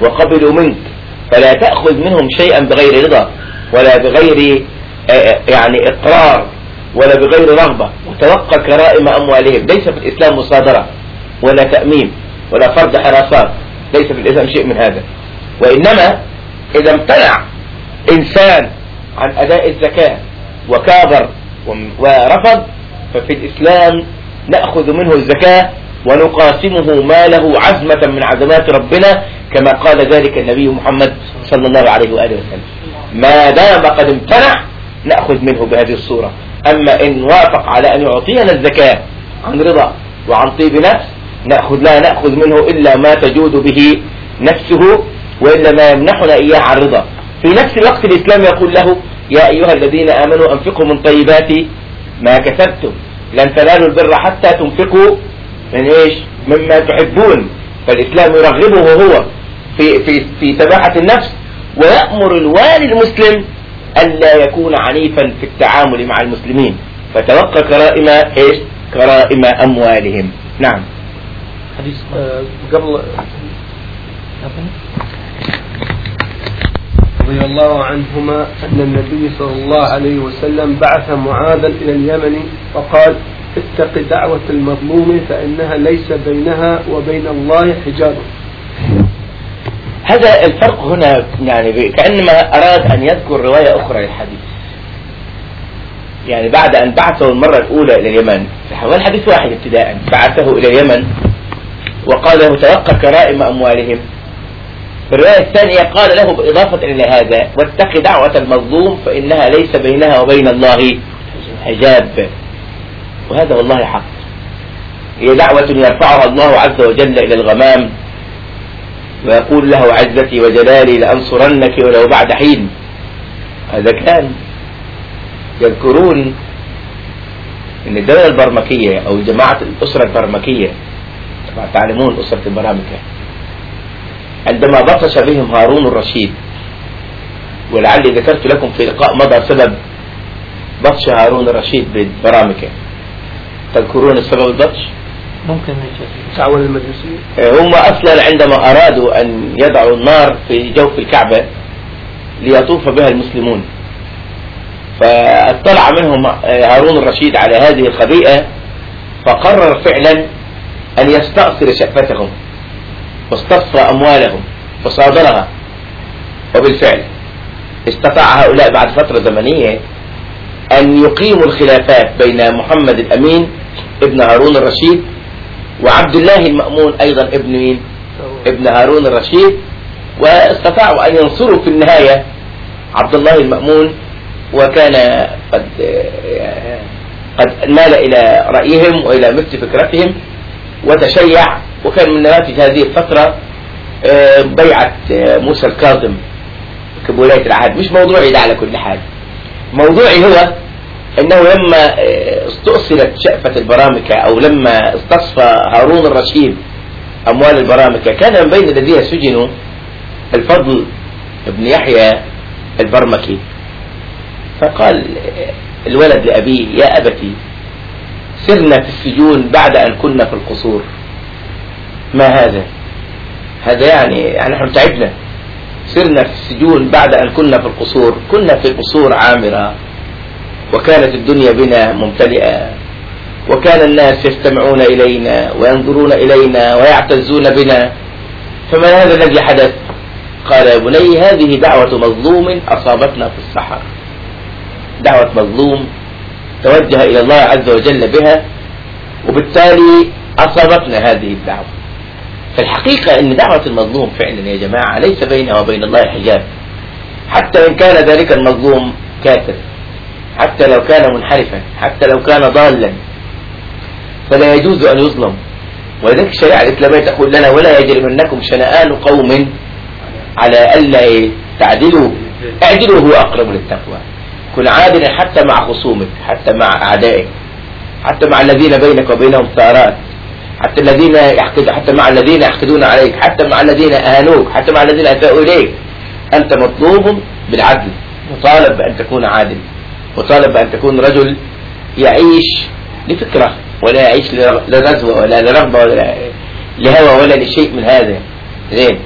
وقبلوا منك فلا تأخذ منهم شيئا بغير رضا ولا بغير آه، آه، يعني إقرار. ولا بغير رغبة. وتوقى كرائم أموالهم. ليس في الإسلام مصادرة ولا تأمين ولا فرض حراسات. ليس في الإسلام شيء من هذا. وإنما إذا امتنع إنسان عن أداء الزكاة وكابر ورفض ففي الإسلام نأخذ منه الزكاة ونقاسمه ماله عزمة من عزمات ربنا كما قال ذلك النبي محمد صلى الله عليه وآله وسلم. ما دام قد امتنع نأخذ منه بهذه الصورة. أما إن وافق على أن يعطينا الزكاة عن رضا وعن طيب نفس نأخذ لا نأخذ منه إلا ما تجود به نفسه وإلا ما يمنحنا إياه عن رضا. في نفس الوقت الإسلام يقول له يا أيها الذين آمنوا أنفقوا من طيبات ما كسبتم. لن تنالوا البر حتى تنفقوا من إيش؟ مما تحبون. فالإسلام يرغبه هو في, في, في تباعة النفس ويأمر الوالي المسلم ألا يكون عنيفا في التعامل مع المسلمين. فتوقى كرائم إيش؟ كرائم أموالهم. نعم. حديث آه، قبل رضي الله عنهما أن النبي صلى الله عليه وسلم بعث معاذا إلى اليمن فقال اتق دعوة المظلوم فإنها ليس بينها وبين الله حجاب. هذا الفرق هنا يعني كأنما أراد أن يذكر رواية أخرى للحديث. يعني بعد أن بعثه المرة الأولى إلى اليمن والحديث واحد ابتداء. بعثه إلى اليمن وقال له تلقى كرائم أموالهم. في الرواية الثانية قال له بإضافة إلى هذا واتق دعوة المظلوم فإنها ليس بينها وبين الله حجاب. وهذا والله حق. هي دعوة يرفعها الله عز وجل إلى الغمام. ويقول له عزتي وجلالي لأنصرنك ولو بعد حين هذا كان يذكرون إن الدولة البرمكية أو جماعة الأسرة البرمكية طبعا تعلمون أسرة البرامكة عندما بطش بهم هارون الرشيد ولعلي ذكرت لكم في لقاء مضى سبب بطش هارون الرشيد بالبرامكة تذكرون السبب البطش؟ ممكن آه، هم أصلا عندما أرادوا أن يضعوا النار في جوف الكعبة ليطوف بها المسلمون. فاطلع منهم آه، هارون الرشيد على هذه الخبيئة فقرر فعلا أن يستأصل شفتهم واستصفى أموالهم وصادرها. وبالفعل استطاع هؤلاء بعد فترة زمنية أن يقيموا الخلافات بين محمد الأمين ابن هارون الرشيد وعبد الله المأمون أيضا ابن مين؟ ابن هارون الرشيد. واستطاعوا أن ينصروا في النهاية عبد الله المأمون وكان قد قد مال إلى رأيهم وإلى مثل فكرتهم وتشيع وكان من نواتج هذه الفترة آه، بيعة آه، موسى الكاظم كبولاية العهد. مش موضوعي ده على كل حال. موضوعي هو إنه لما استؤصلت شأفة البرامكة أو لما استصفى هارون الرشيد أموال البرامكة كان من بين الذين سجنوا الفضل ابن يحيى البرمكي. فقال الولد لأبيه يا أبتي سرنا في السجون بعد أن كنا في القصور. ما هذا؟ هذا يعني يعني إحنا تعبنا. سرنا في السجون بعد أن كنا في القصور. كنا في قصور عامرة. وكانت الدنيا بنا ممتلئة وكان الناس يستمعون إلينا وينظرون إلينا ويعتزون بنا. فما هذا الذي حدث؟ قال يا بني هذه دعوة مظلوم أصابتنا في الصحراء دعوة مظلوم توجه إلى الله عز وجل بها وبالتالي أصابتنا هذه الدعوة. فالحقيقة أن دعوة المظلوم فعلا يا جماعة ليس بينها وبين الله حجاب. حتى إن كان ذلك المظلوم كافر. حتى لو كان منحرفا حتى لو كان ضالا. فلا يجوز أن يظلم. ولذلك الشريعة الإسلامية تقول لنا ولا يجرمنكم شنآن قوم على ألا تعدلوا. اعدلوا هو أقرب للتقوى. كن عادلا حتى مع خصومك حتى مع أعدائك حتى مع الذين بينك وبينهم ثارات حتى الذين يحقد حتى مع الذين يحقدون عليك حتى مع الذين أهانوك حتى مع الذين أساءوا إليك. أنت مطلوب بالعدل مطالب بأن تكون عادل. وطالب أن تكون رجل يعيش لفكرة ولا يعيش لرزوة ولا لرغبة ولا لهوى ولا لشيء من هذا. زين.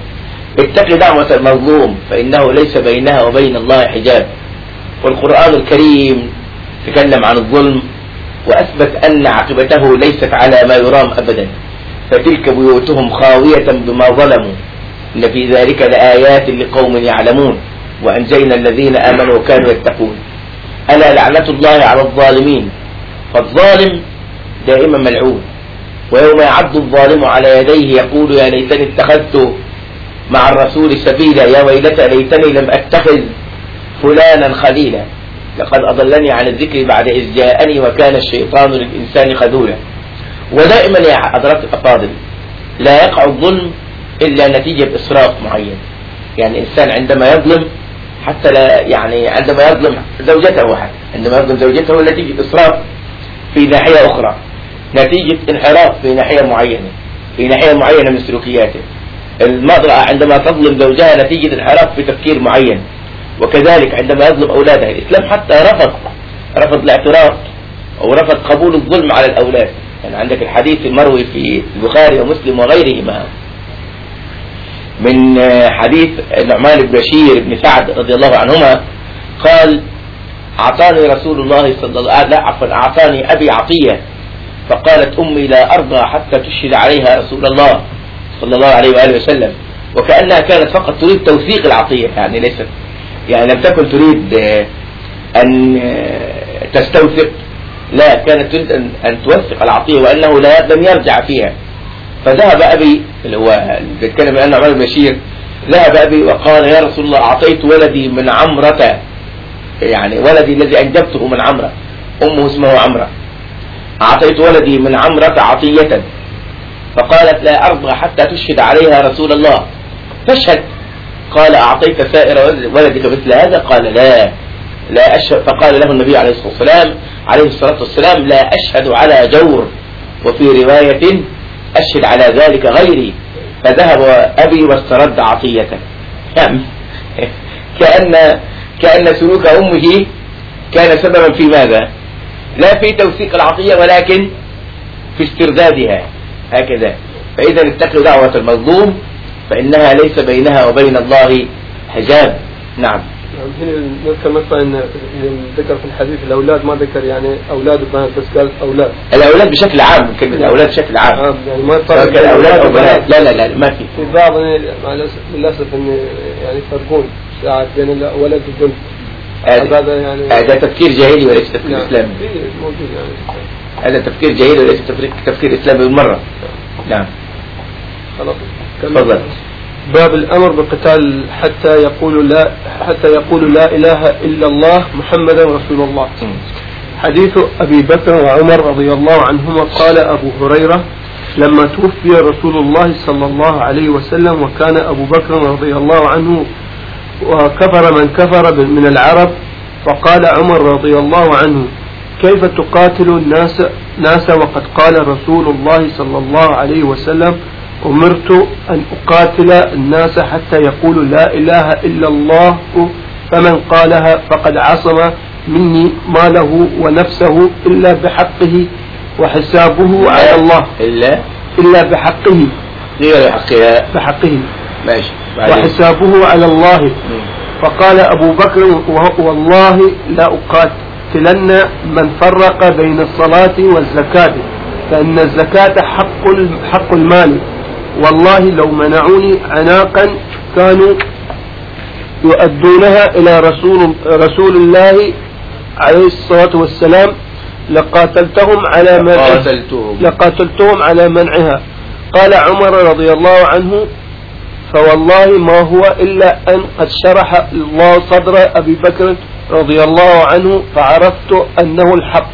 اتق دعوة المظلوم فإنه ليس بينها وبين الله حجاب. والقرآن الكريم تكلم عن الظلم وأثبت أن عاقبته ليست على ما يرام أبدا. فتلك بيوتهم خاوية بما ظلموا. إن في ذلك لآيات لقوم يعلمون. وأنجينا الذين آمنوا وكانوا يتقون. ألا لعنة الله على الظالمين فالظالم دائما ملعون. ويوم يعض الظالم على يديه يقول يا ليتني اتخذت مع الرسول سبيلا يا ويلتى ليتني لم أتخذ فلانا خليلا. لقد أضلني عن الذكر بعد إذ جاءني وكان الشيطان للإنسان خذولا. ودائما يا حضرات الأفاضل لا يقع الظلم إلا نتيجة إسراف معين. يعني الإنسان عندما يظلم حتى لا يعني عندما يظلم زوجته حتى عندما يظلم زوجته نتيجة إسراف في ناحية أخرى نتيجة انحراف في ناحية معينة في ناحية معينة من سلوكياته. المرأة عندما تظلم زوجها نتيجة انحراف في تفكير معين وكذلك عندما يظلم أولادها. الإسلام حتى رفض رفض الاعتراف أو رفض قبول الظلم على الأولاد. يعني عندك الحديث المروي في البخاري ومسلم وغيرهما. من آه، حديث النعمان بن بشير بن سعد رضي الله عنهما قال أعطاني رسول الله صلى الله عليه وسلم عفوا أعطاني أبي عطية فقالت أمي لا أرضى حتى تشهد عليها رسول الله صلى الله عليه وآله وسلم وكأنها كانت فقط تريد توثيق العطية يعني ليست يعني لم تكن تريد آه، أن آه، تستوثق لا كانت تريد أن توثق العطية وأنه لا لم يرجع فيها. فذهب أبي اللي هو بيتكلم أن عمر بشير ذهب أبي وقال يا رسول الله أعطيت ولدي من عمرة يعني ولدي الذي أنجبته من عمرة أمه اسمه عمرة. أعطيت ولدي من عمرة عطية. فقالت لا أرضى حتى تشهد عليها رسول الله. فاشهد قال أعطيت سائر ولدك مثل هذا؟ قال لا. لا أشهد. فقال له النبي عليه الصلاة والسلام عليه الصلاة والسلام لا أشهد على جور. وفي رواية أشهد على ذلك غيري فذهب أبي واسترد عطية. نعم. كأن كأن سلوك أمه كان سببا في ماذا؟ لا في توثيق العطية ولكن في استردادها. هكذا. فإذا اتقوا دعوة المظلوم فإنها ليس بينها وبين الله حجاب. نعم. نذكر سمعت إن ذكر في الحديث الأولاد ما ذكر يعني أولاد وبنات بس قال أولاد. الأولاد بشكل عام كلمة نعم. الأولاد بشكل عام. آه يعني ما يفرق الاولاد أو بنات لا لا لا ما في. في بعض للأسف إن يعني يفرقون ساعات بين الولد والبنت. هذا يعني هذا تفكير جاهلي وليس تفكير نعم. إسلامي. إيه، موجود يعني. هذا تفكير جاهلي وليس تفكير إسلامي بالمرة. نعم. خلاص. تفضل. باب الأمر بقتال حتى يقول لا حتى يقول لا إله إلا الله محمدا رسول الله. حديث أبي بكر وعمر رضي الله عنهما قال أبو هريرة لما توفي رسول الله صلى الله عليه وسلم وكان أبو بكر رضي الله عنه وكفر من كفر من العرب فقال عمر رضي الله عنه كيف تقاتل الناس ناس وقد قال رسول الله صلى الله عليه وسلم أمرت أن أقاتل الناس حتى يقولوا لا إله إلا الله فمن قالها فقد عصم مني ماله ونفسه إلا بحقه وحسابه على الله. إلا؟ إلا بحقه. غير حقها. بحقه. ماشي. وحسابه على الله. فقال أبو بكر والله لا أقاتلن من فرق بين الصلاة والزكاة فإن الزكاة حق حق المال. والله لو منعوني عناقا كانوا يؤدونها إلى رسول, رسول الله عليه الصلاة والسلام لقاتلتهم على منعها لقاتلتهم. على منعها. قال عمر رضي الله عنه فوالله ما هو إلا أن قد شرح الله صدر أبي بكر رضي الله عنه فعرفت أنه الحق.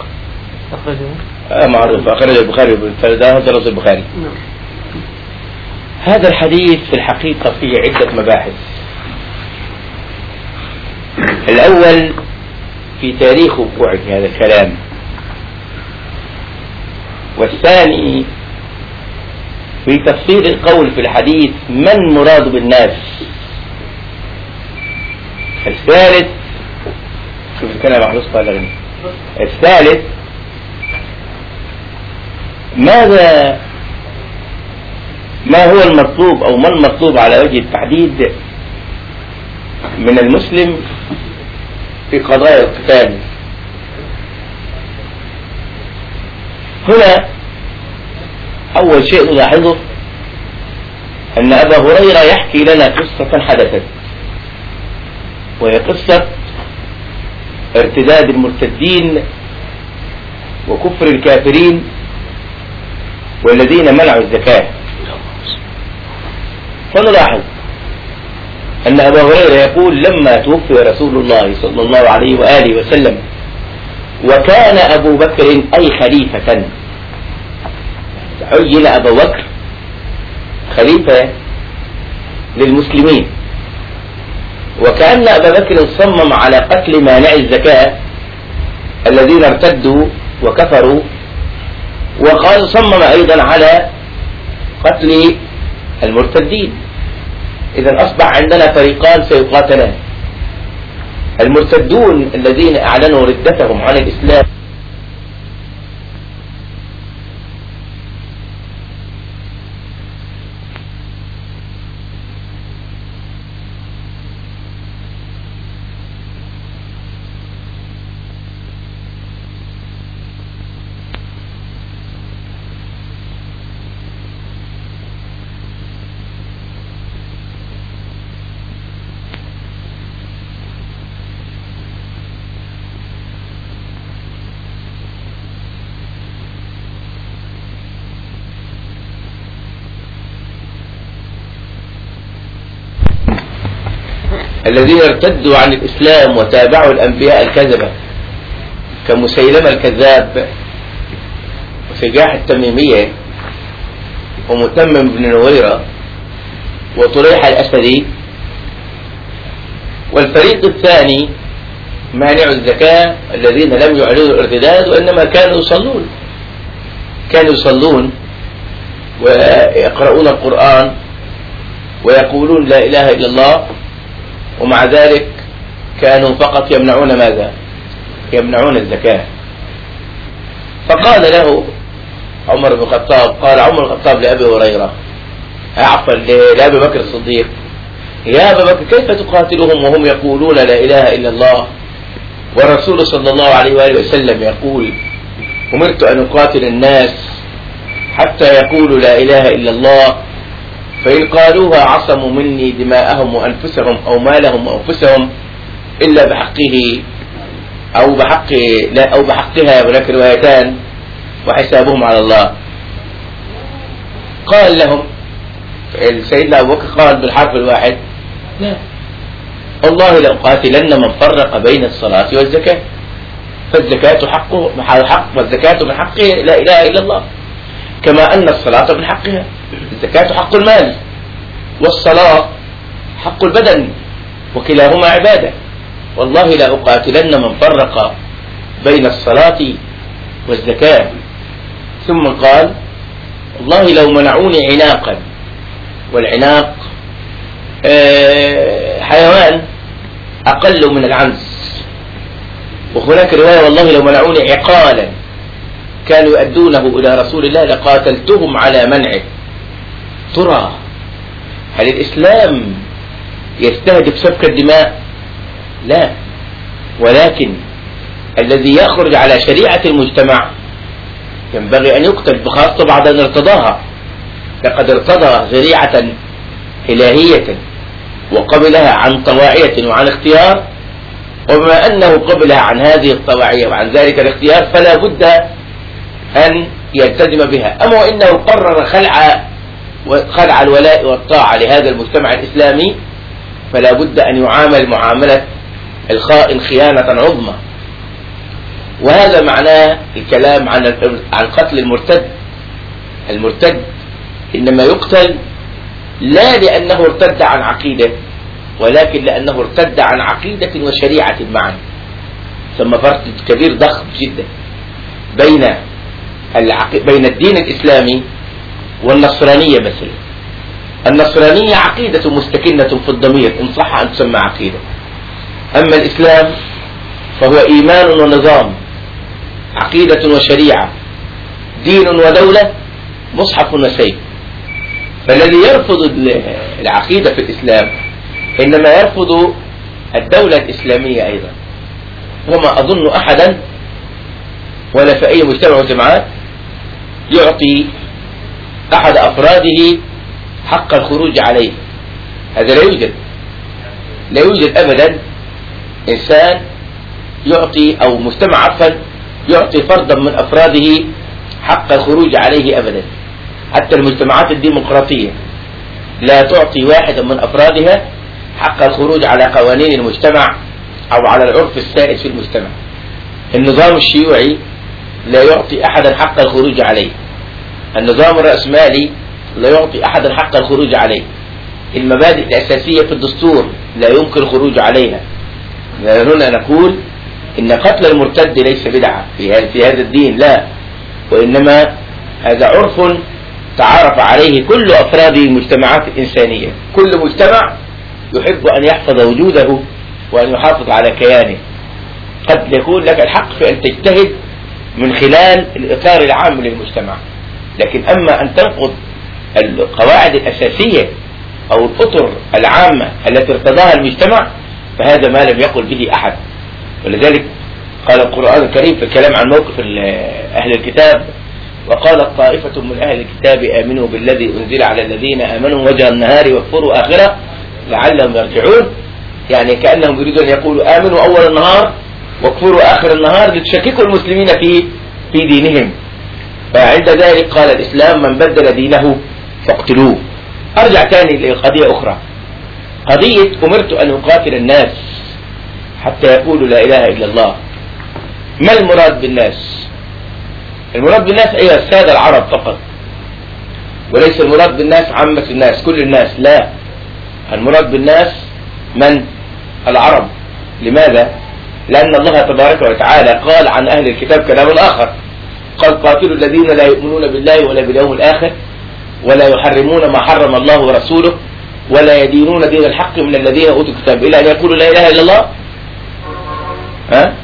أخرجه. آه، معروف. أخرجه البخاري. فده هذا البخاري. نعم. هذا الحديث في الحقيقة فيه عدة مباحث. الأول في تاريخ وقوع هذا الكلام. والثاني في تفسير القول في الحديث من مراد بالناس. الثالث شوف الكلام محروس ولا غني. الثالث ماذا ما هو المطلوب أو ما المطلوب على وجه التحديد من المسلم في قضايا القتال. هنا أول شيء نلاحظه أن أبا هريرة يحكي لنا قصة حدثت وهي قصة ارتداد المرتدين وكفر الكافرين والذين منعوا الزكاة. فنلاحظ أن أبا هريرة يقول لما توفي رسول الله صلى الله عليه وآله وسلم وكان أبو بكر أي خليفة. عين أبو بكر خليفة للمسلمين. وكأن أبا بكر صمم على قتل مانع الزكاة الذين ارتدوا وكفروا. وقال صمم أيضا على قتل المرتدين إذن أصبح عندنا فريقان سيقاتلان. المرتدون الذين أعلنوا ردتهم عن الإسلام. الذين ارتدوا عن الإسلام وتابعوا الأنبياء الكذبة كمسيلمة الكذاب وسجاح التميمية ومتمم بن نويرة وطريح الأسدي والفريق الثاني مانع الزكاة الذين لم يعلنوا الارتداد وإنما كانوا يصلون. كانوا يصلون ويقرؤون القرآن ويقولون لا إله إلا الله ومع ذلك كانوا فقط يمنعون ماذا؟ يمنعون الزكاة. فقال له عمر بن الخطاب قال عمر الخطاب لأبي هريرة عفوا لأبي بكر الصديق يا أبا بكر كيف تقاتلهم وهم يقولون لا إله إلا الله؟ والرسول صلى الله عليه وآله وسلم يقول أمرت أن أقاتل الناس حتى يقولوا لا إله إلا الله فإن قالوها عصموا مني دماءهم وأنفسهم أو مالهم وأنفسهم إلا بحقه أو بحق لا أو بحقها هناك روايتان وحسابهم على الله قال لهم سيدنا أبو بكر قال بالحرف الواحد لا والله لأقاتلن من فرق بين الصلاة والزكاة. فالزكاة حقه حق والزكاة من حقه لا إله إلا الله. كما أن الصلاة من حقها. الزكاة حق المال والصلاة حق البدن وكلاهما عبادة. والله لا أقاتلن من فرق بين الصلاة والزكاة. ثم قال والله لو منعوني عناقا والعناق آه، حيوان أقل من العنز. وهناك رواية والله لو منعوني عقالا كانوا يؤدونه إلى رسول الله لقاتلتهم على منعه. ترى. هل الإسلام يستهدف سفك الدماء؟ لا. ولكن الذي يخرج على شريعة المجتمع ينبغي أن يقتل بخاصة بعد أن ارتضاها. لقد ارتضى شريعة إلهية وقبلها عن طواعية وعن اختيار وبما أنه قبلها عن هذه الطواعية وعن ذلك الاختيار فلا بد أن يلتزم بها. أما وإنه قرر خلع خلع الولاء والطاعة لهذا المجتمع الإسلامي فلا بد أن يعامل معاملة الخائن خيانة عظمى. وهذا معناه الكلام عن عن قتل المرتد. المرتد إنما يقتل لا لأنه ارتد عن عقيدة ولكن لأنه ارتد عن عقيدة وشريعة معا. ثم فرق كبير ضخم جدا بين بين الدين الإسلامي والنصرانية مثلا النصرانية عقيدة مستكنة في الضمير إن صح أن تسمى عقيدة. أما الإسلام فهو إيمان ونظام عقيدة وشريعة دين ودولة مصحف وسيف فالذي يرفض العقيدة في الإسلام إنما يرفض الدولة الإسلامية أيضا. وما أظن أحدا ولا في أي مجتمع وجماعات يعطي أحد أفراده حق الخروج عليه. هذا لا يوجد. لا يوجد ابدا إنسان يعطي أو مجتمع عفوا يعطي فردا من أفراده حق الخروج عليه ابدا. حتى المجتمعات الديمقراطية لا تعطي واحدا من أفرادها حق الخروج على قوانين المجتمع أو على العرف السائد في المجتمع. النظام الشيوعي لا يعطي احدا حق الخروج عليه. النظام الرأسمالي لا يعطي أحدا حق الخروج عليه. المبادئ الأساسية في الدستور لا يمكن الخروج عليها. هنا نقول إن قتل المرتد ليس بدعة. في هذا الدين لا. وإنما هذا عرف تعارف عليه كل أفراد المجتمعات الإنسانية. كل مجتمع يحب أن يحفظ وجوده وأن يحافظ على كيانه. قد يكون لك الحق في أن تجتهد من خلال الإطار العام للمجتمع. لكن أما أن تنقض القواعد الأساسية أو الأطر العامة التي ارتضاها المجتمع فهذا ما لم يقل به أحد. ولذلك قال القرآن الكريم في الكلام عن موقف أهل الكتاب وقالت طائفة من أهل الكتاب آمنوا بالذي أنزل على الذين آمنوا وجه النهار واكفروا آخرة لعلهم يرجعون. يعني كأنهم يريدون أن يقولوا آمنوا أول النهار واكفروا آخر النهار لتشككوا المسلمين في في دينهم. فعند ذلك قال الإسلام من بدل دينه فاقتلوه. أرجع تاني لقضية أخرى. قضية أمرت أن أقاتل الناس حتى يقولوا لا إله إلا الله. ما المراد بالناس؟ المراد بالناس أيها السادة العرب فقط. وليس المراد بالناس عامة الناس كل الناس لا. المراد بالناس من؟ العرب. لماذا؟ لأن الله تبارك وتعالى قال عن أهل الكتاب كلام آخر. قد قاتلوا الذين لا يؤمنون بالله ولا باليوم الآخر ولا يحرمون ما حرم الله ورسوله ولا يدينون دين الحق من الذين أوتوا الكتاب إلى أن يقولوا لا إله إلا الله. ها؟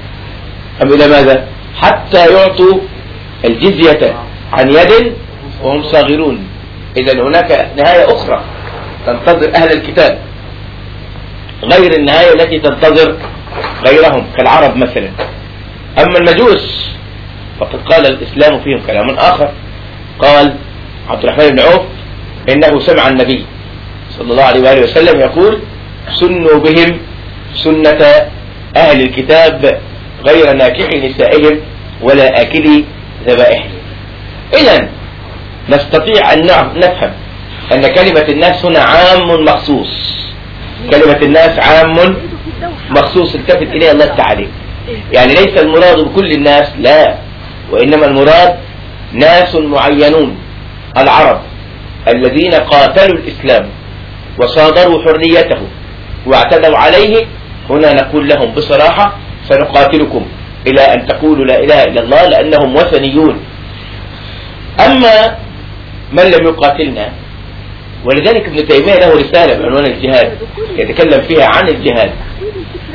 أم إلى ماذا؟ حتى يعطوا الجزية عن يد وهم صاغرون. إذا هناك نهاية أخرى تنتظر أهل الكتاب. غير النهاية التي تنتظر غيرهم كالعرب مثلا. أما المجوس فقد قال الإسلام فيهم كلاما آخر. قال عبد الرحمن بن عوف إنه سمع النبي صلى الله عليه وآله وسلم يقول سنوا بهم سنة أهل الكتاب غير ناكح نسائهم ولا آكلي ذبائحهم. إذا نستطيع أن نعم- نفهم أن كلمة الناس هنا عام مخصوص. كلمة الناس عام مخصوص التفت إليها الله تعالى يعني ليس المراد بكل الناس لا. وإنما المراد ناس معينون العرب الذين قاتلوا الإسلام وصادروا حريته واعتدوا عليه. هنا نقول لهم بصراحة سنقاتلكم إلى أن تقولوا لا إله إلا الله لأنهم وثنيون. أما من لم يقاتلنا ولذلك ابن تيمية له رسالة بعنوان الجهاد يتكلم فيها عن الجهاد.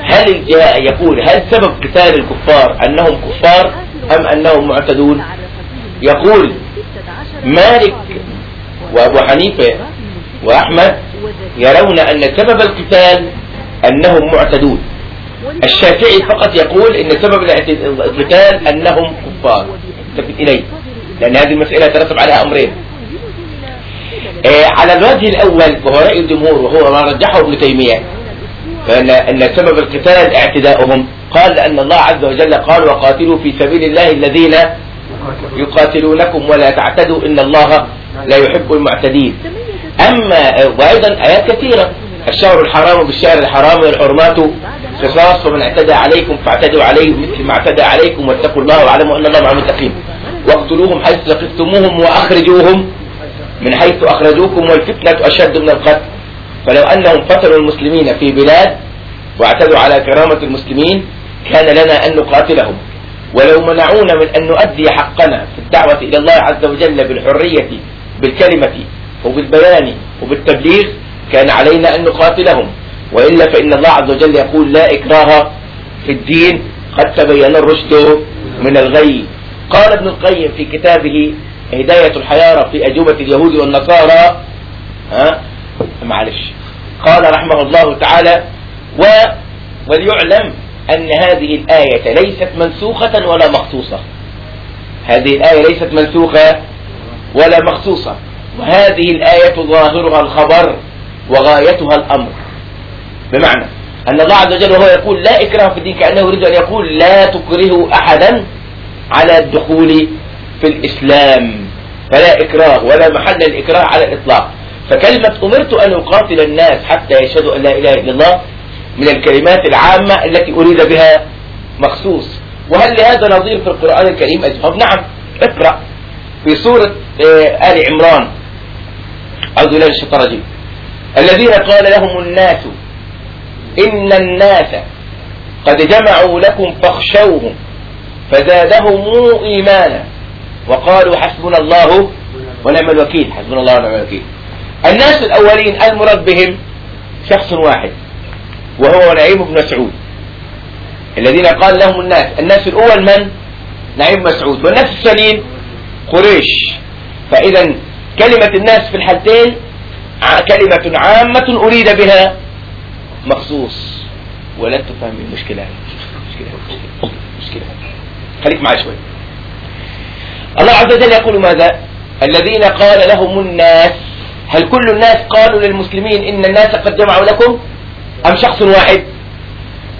هل الجهاد يقول هل سبب قتال الكفار أنهم كفار؟ أم أنهم معتدون؟ يقول مالك وأبو حنيفة وأحمد يرون أن سبب القتال أنهم معتدون. الشافعي فقط يقول أن سبب القتال أنهم كفار. التفت إليه. لأن هذه المسألة ترتب عليها أمرين. إيه، على الوجه الأول وهو رأي الجمهور وهو ما رجحه ابن تيمية فأن أن سبب القتال اعتداؤهم. قال لأن الله عز وجل قال وقاتلوا في سبيل الله الذين يقاتلونكم ولا تعتدوا إن الله لا يحب المعتدين. أما وأيضا آيات كثيرة. الشهر الحرام بالشهر الحرام والحرمات قصاص فمن اعتدى عليكم فاعتدوا عليه مثل ما اعتدى عليكم واتقوا الله واعلموا أن الله مع المتقين. واقتلوهم حيث لقفتموهم وأخرجوهم من حيث أخرجوكم والفتنة أشد من القتل. فلو أنهم قتلوا المسلمين في بلاد واعتدوا على كرامة المسلمين كان لنا أن نقاتلهم. ولو منعونا من أن نؤدي حقنا في الدعوة إلى الله عز وجل بالحرية بالكلمة وبالبيان وبالتبليغ كان علينا أن نقاتلهم. وإلا فإن الله عز وجل يقول لا إكراه في الدين قد تبين الرشد من الغي. قال ابن القيم في كتابه هداية الحيارة في أجوبة اليهود والنصارى ها؟ معلش. قال رحمه الله تعالى و وليعلم أن هذه الآية ليست منسوخة ولا مخصوصة. هذه الآية ليست منسوخة ولا مخصوصة. وهذه الآية ظاهرها الخبر وغايتها الأمر. بمعنى أن الله عز وجل وهو يقول لا إكراه في الدين كأنه يريد أن يقول لا تكرهوا أحدا على الدخول في الإسلام. فلا إكراه ولا محل الإكراه على الإطلاق. فكلمة أمرت أن أقاتل الناس حتى يشهدوا أن لا إله إلا الله من الكلمات العامة التي أريد بها مخصوص. وهل لهذا نظير في القرآن الكريم؟ أجهب نعم. اقرأ في سورة آه، آل عمران. أعوذ الله الشيطان الرجيم. الذين قال لهم الناس إن الناس قد جمعوا لكم فاخشوهم فزادهم إيمانا. وقالوا حسبنا الله ونعم الوكيل. حسبنا الله ونعم الوكيل. الناس الأولين المراد بهم شخص واحد. وهو نعيم بن مسعود. الذين قال لهم الناس الناس الأول من؟ نعيم مسعود. والناس الثانيين قريش. فإذا كلمة الناس في الحالتين كلمة عامة أريد بها مخصوص. ولن تفهم المشكلة. مشكلة مشكلة, خليك معي شوي. الله عز وجل يقول ماذا؟ الذين قال لهم الناس هل كل الناس قالوا للمسلمين إن الناس قد جمعوا لكم؟ أم شخص واحد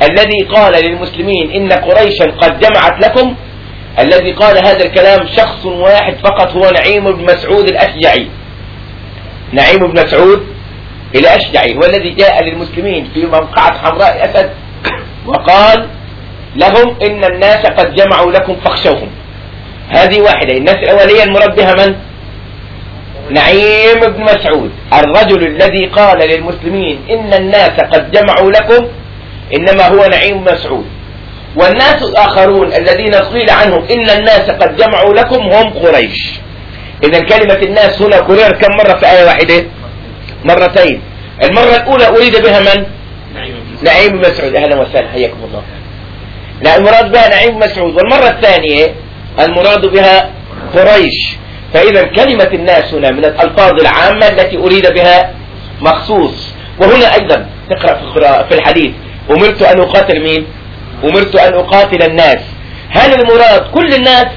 الذي قال للمسلمين إن قريشا قد جمعت لكم؟ الذي قال هذا الكلام شخص واحد فقط هو نعيم بن مسعود الأشجعي. نعيم بن مسعود الأشجعي هو الذي جاء للمسلمين في موقعة حمراء أسد وقال لهم إن الناس قد جمعوا لكم فاخشوهم. هذه واحدة. الناس الأولية المربها من؟ نعيم بن مسعود. الرجل الذي قال للمسلمين إن الناس قد جمعوا لكم إنما هو نعيم مسعود. والناس الآخرون الذين قيل عنهم إن الناس قد جمعوا لكم هم قريش. إذا كلمة الناس هنا كررت كم مرة في آية واحدة؟ مرتين. المرة الأولى أريد بها من؟ نعيم بن مسعود. أهلا وسهلا. حياكم الله. لا المراد بها نعيم بن مسعود. والمرة الثانية المراد بها قريش. فإذا كلمة الناس هنا من الألفاظ العامة التي أريد بها مخصوص. وهنا أيضا نقرأ في الحديث. أمرت أن أقاتل مين؟ أمرت أن أقاتل الناس. هل المراد كل الناس؟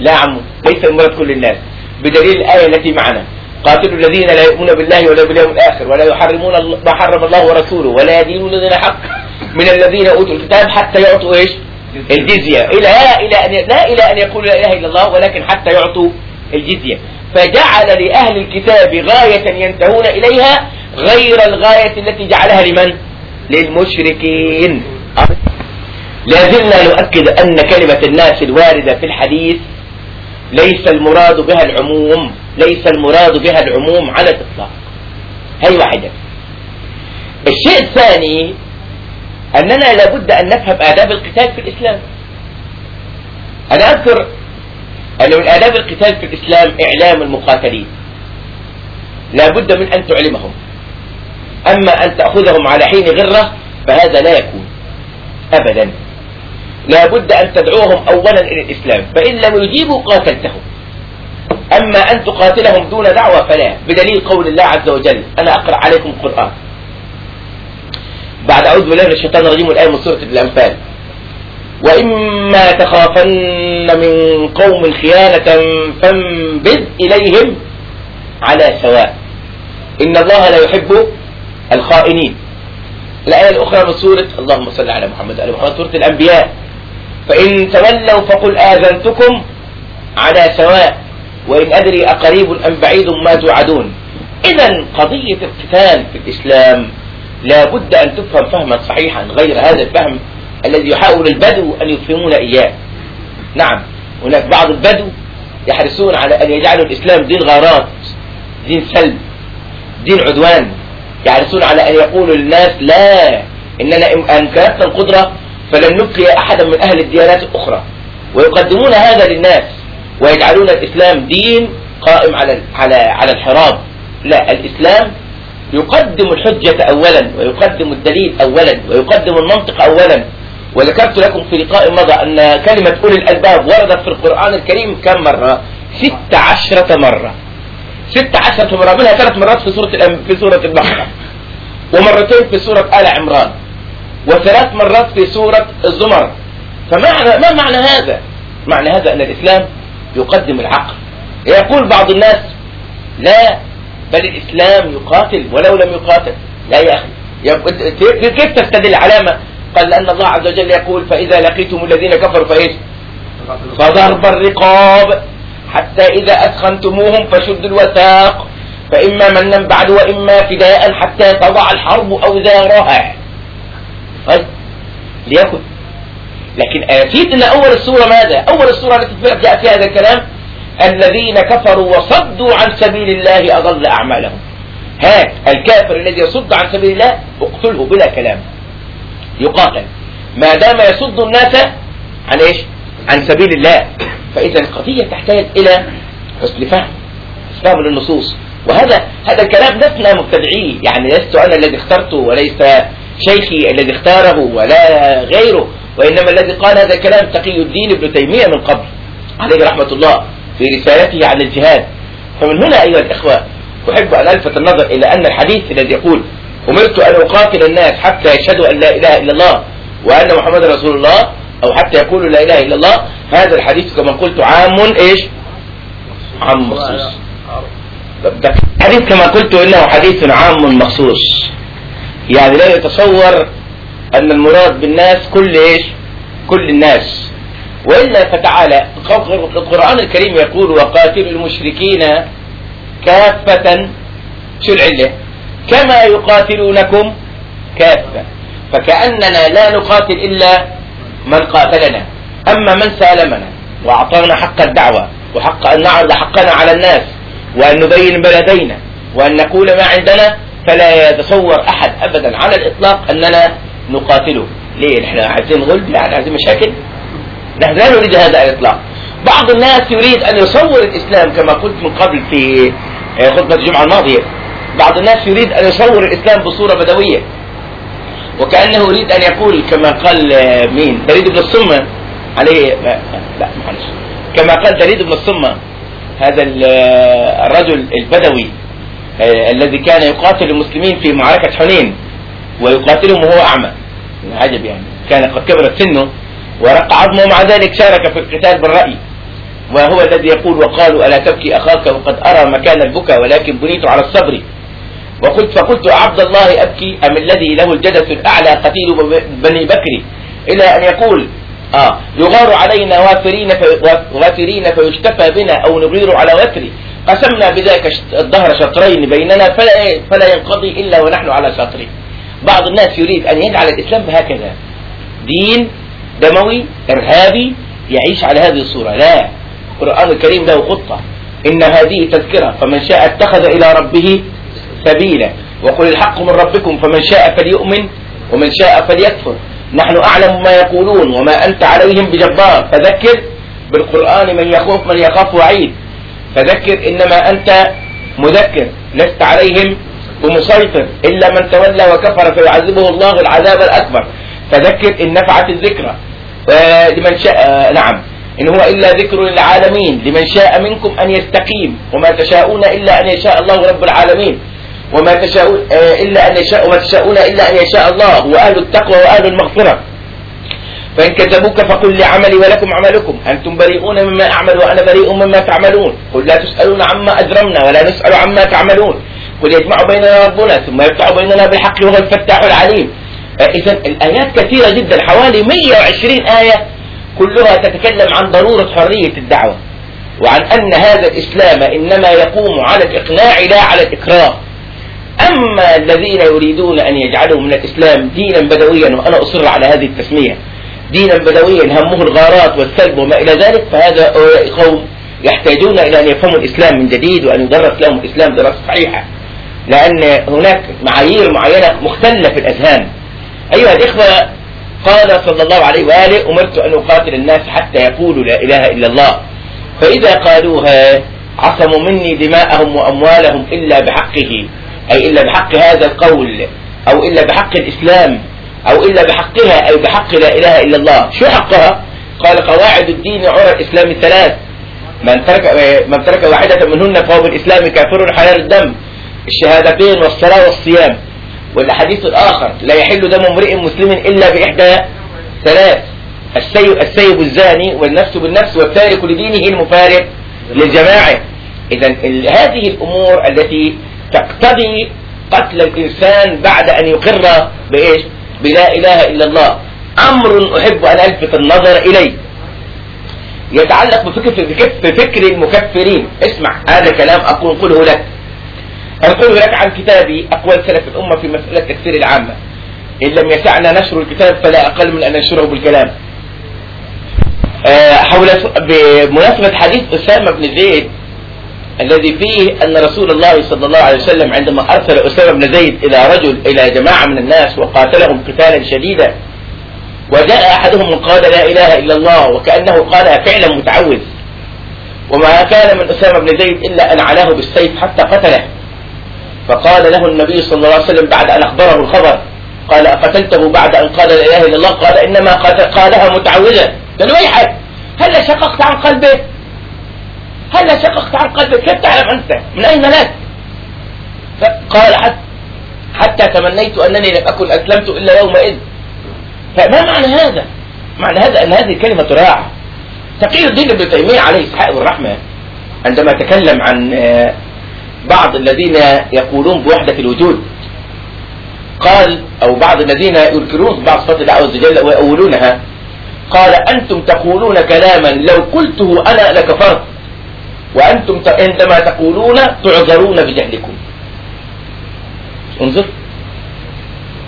لا عمو ليس المراد كل الناس. بدليل الآية التي معنا. قاتلوا الذين لا يؤمنون بالله ولا باليوم الآخر ولا يحرمون ما حرم الله ورسوله ولا يدينون دين حق من الذين أوتوا الكتاب حتى يعطوا إيش؟ الجزية. إلى لا إلى أن لا إلى أن يقولوا لا إله إلا الله ولكن حتى يعطوا الجزية. فجعل لأهل الكتاب غاية ينتهون إليها غير الغاية التي جعلها لمن؟ للمشركين. لازلنا نؤكد أن كلمة الناس الواردة في الحديث ليس المراد بها العموم ليس المراد بها العموم على الإطلاق. هي واحدة. الشيء الثاني أننا لابد أن نفهم آداب القتال في الإسلام. أنا أذكر أن من آداب القتال في الإسلام إعلام المقاتلين. لا بد من أن تعلمهم. أما أن تأخذهم على حين غرة فهذا لا يكون. أبدا. لا بد أن تدعوهم أولا إلى الإسلام. فإن لم يجيبوا قاتلتهم. أما أن تقاتلهم دون دعوة فلا. بدليل قول الله عز وجل. أنا أقرأ عليكم القرآن. بعد أعوذ بالله من الشيطان الرجيم. والآية من سورة الأنفال. وإما تخافن من قوم خيانة فانبذ إليهم على سواء إن الله لا يحب الخائنين. الآية الأخرى من سورة اللهم صل على محمد وعلى محمد سورة الأنبياء. فإن تولوا فقل آذنتكم على سواء وإن أدري أقريب أم بعيد ما توعدون. إذا قضية القتال في الإسلام لا بد أن تفهم فهما صحيحا غير هذا الفهم. الذي يحاول البدو أن يفهمون إياه. نعم. هناك بعض البدو يحرصون على أن يجعلوا الإسلام دين غارات دين سلب دين عدوان. يحرصون على أن يقولوا للناس لا إننا أمكنتنا القدرة فلن نبقي أحدا من أهل الديانات الأخرى. ويقدمون هذا للناس ويجعلون الإسلام دين قائم على على على الحراب. لا الإسلام يقدم الحجة أولا ويقدم الدليل أولا ويقدم المنطق أولا. وذكرت لكم في لقاء مضى أن كلمة أولي الألباب وردت في القرآن الكريم كم مرة؟ ست عشرة مرة. ست عشرة مرة. منها ثلاث مرات في سورة في سورة البقرة. ومرتين في سورة آل عمران. وثلاث مرات في سورة الزمر. فمعنى ما معنى هذا؟ معنى هذا أن الإسلام يقدم العقل. يقول بعض الناس لا بل الإسلام يقاتل ولو لم يقاتل. لا يا أخي. كيف تستدل علامة قال أن الله عز وجل يقول فإذا لقيتم الذين كفروا فإيش؟ فضرب الرقاب حتى إذا أثخنتموهم فشدوا الوثاق فإما منا بعد وإما فداء حتى تضع الحرب أوزارها. طيب، ليكن لكن أكيد أن أول السورة ماذا؟ أول السورة التي جاء فيها هذا الكلام الذين كفروا وصدوا عن سبيل الله أضل أعمالهم. هات الكافر الذي يصد عن سبيل الله اقتله بلا كلام. يقاتل. ما دام يصد الناس عن إيش؟ عن سبيل الله. فإذا القضية تحتاج إلى حسن فهم فهم للنصوص. وهذا هذا الكلام لسنا مبتدعيه يعني لست أنا الذي اخترته وليس شيخي الذي اختاره ولا غيره. وإنما الذي قال هذا الكلام تقي الدين ابن تيمية من قبل. عليه رحمة الله في رسالته عن الجهاد. فمن هنا أيها الإخوة أحب أن ألفت النظر إلى أن الحديث الذي يقول أمرت أن أقاتل الناس حتى يشهدوا أن لا إله إلا الله وأن محمد رسول الله أو حتى يقولوا لا إله إلا الله. هذا الحديث كما قلت عام إيش؟ عام مخصوص. الحديث كما قلت إنه حديث عام مخصوص. يعني لا يتصور أن المراد بالناس كل إيش؟ كل الناس. وإلا فتعالى. القرآن الكريم يقول وقاتل المشركين كافة شو العلة. كما يقاتلونكم كافة. فكأننا لا نقاتل إلا من قاتلنا. أما من سالمنا وأعطانا حق الدعوة وحق أن نعرض حقنا على الناس وأن نبين ما لدينا وأن نقول ما عندنا فلا يتصور أحد أبدا على الإطلاق أننا نقاتله. ليه؟ نحن عايزين غلب يعني عايزين مشاكل. نحن لا نريد هذا على الإطلاق. بعض الناس يريد أن يصور الإسلام كما قلت من قبل في خطبة الجمعة الماضية. بعض الناس يريد أن يصور الإسلام بصورة بدوية. وكأنه يريد أن يقول كما قال آه، مين؟ دريد بن الصمة عليه آه، لا, لا معلش. كما قال دريد بن الصمة هذا آه، الرجل البدوي الذي كان يقاتل المسلمين في معركة حنين ويقاتلهم وهو أعمى. عجب يعني. كان قد كبرت سنه ورق عظمه ومع ذلك شارك في القتال بالرأي. وهو الذي يقول وقالوا ألا تبكي أخاك وقد أرى مكان البكاء ولكن بنيت على الصبر. وقلت فقلت عبد الله أبكي أم الذي له الجدس الأعلى قتيل بني بكري إلى أن يقول آه يغار علينا وافرين وافرين فيشتفى بنا أو نغير على وفري. قسمنا بذلك الظهر شطرين بيننا فلا, فلا ينقضي إلا ونحن على شطرين بعض الناس يريد أن يجعل الإسلام هكذا. دين دموي إرهابي يعيش على هذه الصورة. لا. القرآن الكريم له خطة. إن هذه تذكرة فمن شاء اتخذ إلى ربه سبيلا وقل الحق من ربكم فمن شاء فليؤمن ومن شاء فليكفر. نحن أعلم ما يقولون وما أنت عليهم بجبار. فذكر بالقرآن من يخوف من يخاف وعيد. فذكر إنما أنت مذكر. لست عليهم ومسيطر إلا من تولى وكفر فيعذبه الله العذاب الأكبر. فذكر إن نفعت الذكرى. آه، لمن شاء آه، نعم. إن هو إلا ذكر للعالمين. لمن شاء منكم أن يستقيم. وما تشاءون إلا أن يشاء الله رب العالمين. وما تشاءون آه، إلا أن يشاء وما تشاءون إلا أن يشاء الله. وأهل التقوى وأهل المغفرة. فإن كذبوك فقل لعملي ولكم عملكم. أنتم بريئون مما أعمل وأنا بريء مما تعملون. قل لا تسألون عما أجرمنا ولا نسأل عما تعملون. قل يجمع بيننا ربنا ثم يفتح بيننا بالحق وهو الفتاح العليم. آه، إذا الآيات كثيرة جدا. حوالي 120 آية كلها تتكلم عن ضرورة حرية الدعوة. وعن أن هذا الإسلام إنما يقوم على الإقناع لا على الإكراه. أما الذين يريدون أن يجعلوا من الإسلام دينا بدويا وأنا أصر على هذه التسمية دينا بدويا همه الغارات والسلب وما إلى ذلك فهذا قوم يحتاجون إلى أن يفهموا الإسلام من جديد وأن يدرس لهم الإسلام دراسة صحيحة. لأن هناك معايير معينة مختلة في الأذهان. أيها الإخوة قال صلى الله عليه وآله أمرت أن أقاتل الناس حتى يقولوا لا إله إلا الله. فإذا قالوها عصموا مني دماءهم وأموالهم إلا بحقه. أي إلا بحق هذا القول أو إلا بحق الإسلام أو إلا بحقها أي بحق لا إله إلا الله. شو حقها؟ قال قواعد الدين عرى الإسلام الثلاث. من ترك, من ترك واحدة منهن فهو بالإسلام كافر حلال الدم. الشهادتين والصلاة والصيام. والحديث الآخر لا يحل دم امرئ مسلم إلا بإحدى ثلاث. السيب, السيب الزاني والنفس بالنفس والتارك لدينه المفارق للجماعة. إذا هذه الأمور التي تقتضي قتل الإنسان بعد أن يقر بإيش؟ بلا إله إلا الله. أمر أحب أن ألفت النظر إليه. يتعلق بفكر بفكر المكفرين. اسمع هذا كلام قوله لك. أقول لك عن كتابي أقوال سلف الأمة في مسألة تكفير العامة. إن لم يسعنا نشر الكتاب فلا أقل من أن ننشره بالكلام. آه، حول بمناسبة حديث أسامة بن زيد الذي فيه أن رسول الله صلى الله عليه وسلم عندما أرسل أسامة بن زيد إلى رجل إلى جماعة من الناس وقاتلهم قتالا شديدا وجاء أحدهم وقال لا إله إلا الله وكأنه قالها فعلا متعوذ. وما كان من أسامة بن زيد إلا أن علاه بالسيف حتى قتله. فقال له النبي صلى الله عليه وسلم بعد أن أخبره الخبر قال أقتلته بعد أن قال لا إله إلا الله؟ قال إنما قالها متعوذا قال ويحك؟ هل شققت عن قلبه؟ هل شققت عن قلبك كيف تعرف أنت؟ من أين لك؟ فقال حتى, حتى تمنيت أنني لم أكن أسلمت إلا يومئذ. فما معنى هذا؟ معنى هذا أن هذه الكلمة تراعى. تقي الدين ابن تيمية عليه إسحاق والرحمة عندما تكلم عن آه، بعض الذين يقولون بوحدة الوجود. قال أو بعض الذين ينكرون بعض صفات الله عز وجل ويؤولونها. قال أنتم تقولون كلاما لو قلته أنا لكفرت. وأنتم عندما تقولون تعذرون بجهلكم. انظر.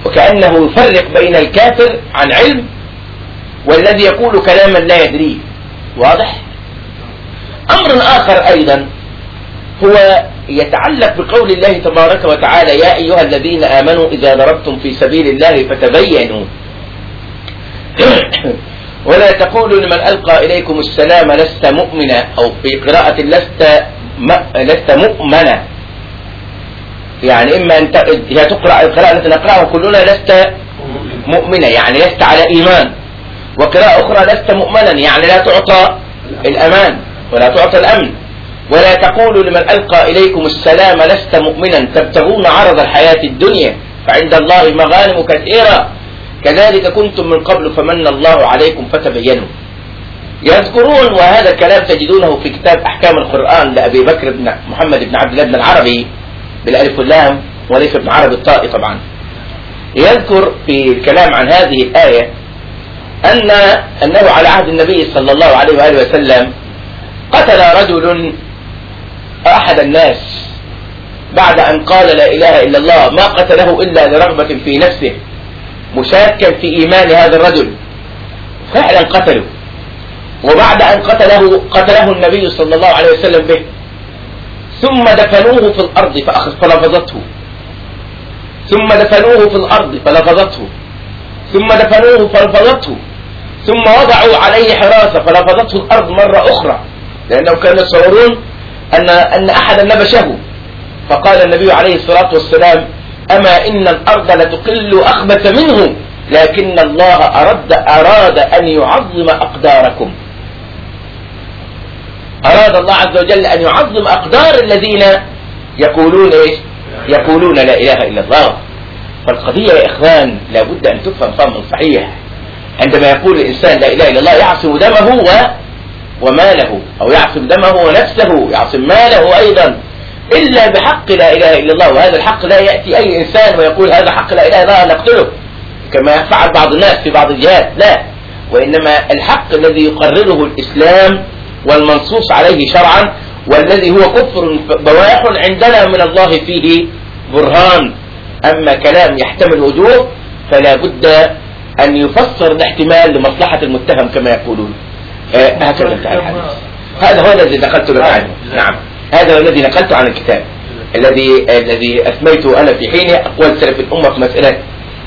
وكأنه يفرق بين الكافر عن علم والذي يقول كلاما لا يدريه واضح؟ أمر آخر أيضا هو يتعلق بقول الله تبارك وتعالى يا أيها الذين آمنوا إذا ضربتم في سبيل الله فتبينوا. ولا تقولوا لمن ألقى إليكم السلام لست مؤمنا أو في قراءة لست م... لست مؤمنا. يعني إما أن ت... هي تقرأ القراءة التي نقرأها كلنا لست مؤمنا يعني لست على إيمان. وقراءة أخرى لست مؤمنا يعني لا تعطى الأمان ولا تعطى الأمن. ولا تقولوا لمن ألقى إليكم السلام لست مؤمنا تبتغون عرض الحياة الدنيا فعند الله مغانم كثيرة. كذلك كنتم من قبل فمن الله عليكم فتبينوا. يذكرون وهذا الكلام تجدونه في كتاب أحكام القرآن لأبي بكر بن محمد بن عبد الله بن العربي بالألف واللام وليس بن عربي الطائي طبعا. يذكر في الكلام عن هذه الآية أن أنه على عهد النبي صلى الله عليه وآله وسلم قتل رجل أحد الناس بعد أن قال لا إله إلا الله ما قتله إلا لرغبة في نفسه. مشاكا في إيمان هذا الرجل. فعلا قتله. وبعد أن قتله قتله النبي صلى الله عليه وسلم به. ثم دفنوه في الأرض فلفظته. ثم دفنوه في الأرض فلفظته. ثم دفنوه فلفظته. ثم وضعوا عليه حراسة فلفظته الأرض مرة أخرى. لأنهم كانوا يتصورون أن أن أحدا نبشه. فقال النبي عليه الصلاة والسلام أما إن الأرض لتقل أخبث منه لكن الله أرد أراد أن يعظم أقداركم. أراد الله عز وجل أن يعظم أقدار الذين يقولون إيش؟ يقولون لا إله إلا الله. فالقضية يا إخوان لابد أن تفهم فهم صحيح. عندما يقول الإنسان لا إله إلا الله يعصم دمه و... وماله أو يعصم دمه ونفسه يعصم ماله أيضا. إلا بحق لا إله إلا الله وهذا الحق لا يأتي أي إنسان ويقول هذا حق لا إله إلا الله نقتله. كما فعل بعض الناس في بعض الجهات لا. وإنما الحق الذي يقرره الإسلام والمنصوص عليه شرعا والذي هو كفر بواح عندنا من الله فيه برهان. أما كلام يحتمل وجوه فلا بد أن يفسر الاحتمال لمصلحة المتهم كما يقولون. آه، هكذا انتهى الحديث. هذا هو الذي دخلت به نعم. هذا الذي نقلته عن الكتاب. الذي الذي اثنيته أنا في حينه أقوال سلف الأمة في مسألة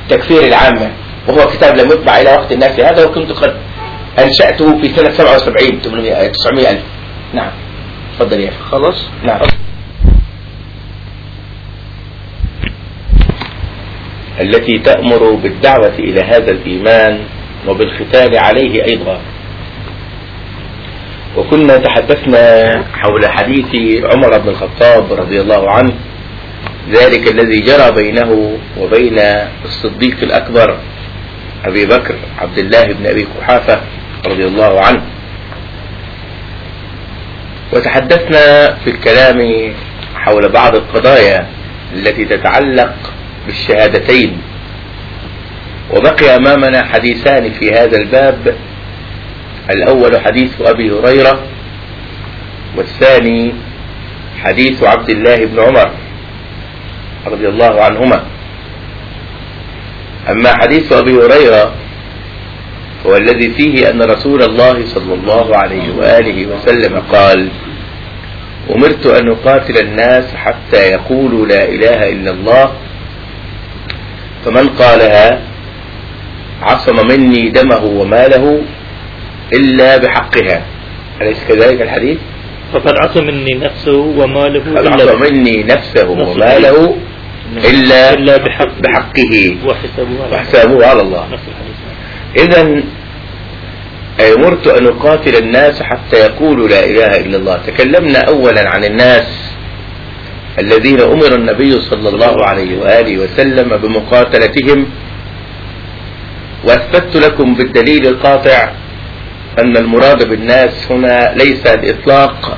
تكفير العامة. وهو كتاب لم يطبع إلى وقت الناس. هذا وكنت قد أنشأته في سنة 77 800 900000 نعم. تفضل يا أخي. خلاص؟ نعم. التي تأمر بالدعوة إلى هذا الإيمان وبالختال عليه أيضا. وكنا تحدثنا حول حديث عمر بن الخطاب رضي الله عنه. ذلك الذي جرى بينه وبين الصديق الأكبر أبي بكر عبد الله بن أبي قحافة رضي الله عنه. وتحدثنا في الكلام حول بعض القضايا التي تتعلق بالشهادتين. وبقي أمامنا حديثان في هذا الباب الأول حديث أبي هريرة والثاني حديث عبد الله بن عمر رضي الله عنهما. أما حديث أبي هريرة هو الذي فيه أن رسول الله صلى الله عليه وآله وسلم قال أمرت أن أقاتل الناس حتى يقولوا لا إله إلا الله فمن قالها عصم مني دمه وماله إلا بحقها. أليس كذلك الحديث؟ فقد عصى مني نفسه وماله فقد عصى مني نفسه وماله إلا, إلا بحق بحقه. وحسابه على الله. إذا أمرت أن أقاتل الناس حتى يقولوا لا إله إلا الله. تكلمنا أولا عن الناس الذين أمر النبي صلى الله عليه وآله وسلم بمقاتلتهم. وأثبت لكم بالدليل القاطع أن المراد بالناس هنا ليس الإطلاق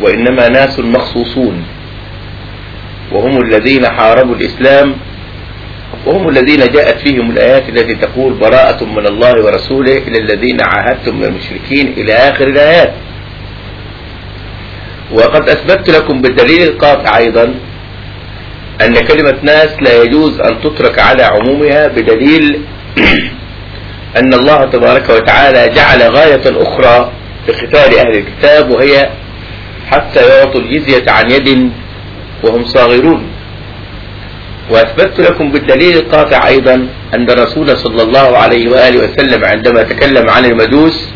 وإنما ناس مخصوصون وهم الذين حاربوا الإسلام وهم الذين جاءت فيهم الآيات التي تقول براءة من الله ورسوله إلى الذين عاهدتم من المشركين إلى آخر الآيات. وقد أثبت لكم بالدليل القاطع أيضا أن كلمة ناس لا يجوز أن تترك على عمومها بدليل أن الله تبارك وتعالى جعل غاية أخرى لقتال أهل الكتاب وهي حتى يعطوا الجزية عن يد وهم صاغرون. وأثبتت لكم بالدليل القاطع أيضا أن الرسول صلى الله عليه وآله وسلم عندما تكلم عن المجوس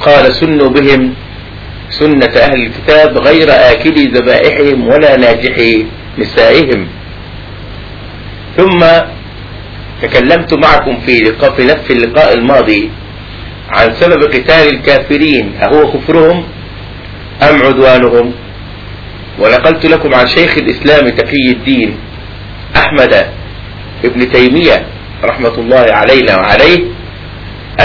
قال سنوا بهم سنة أهل الكتاب غير آكلي ذبائحهم ولا ناجحي نسائهم. ثم تكلمت معكم في لقاء في اللقاء الماضي عن سبب قتال الكافرين أهو كفرهم أم عدوانهم؟ ونقلت لكم عن شيخ الإسلام تقي الدين أحمد ابن تيمية رحمة الله علينا وعليه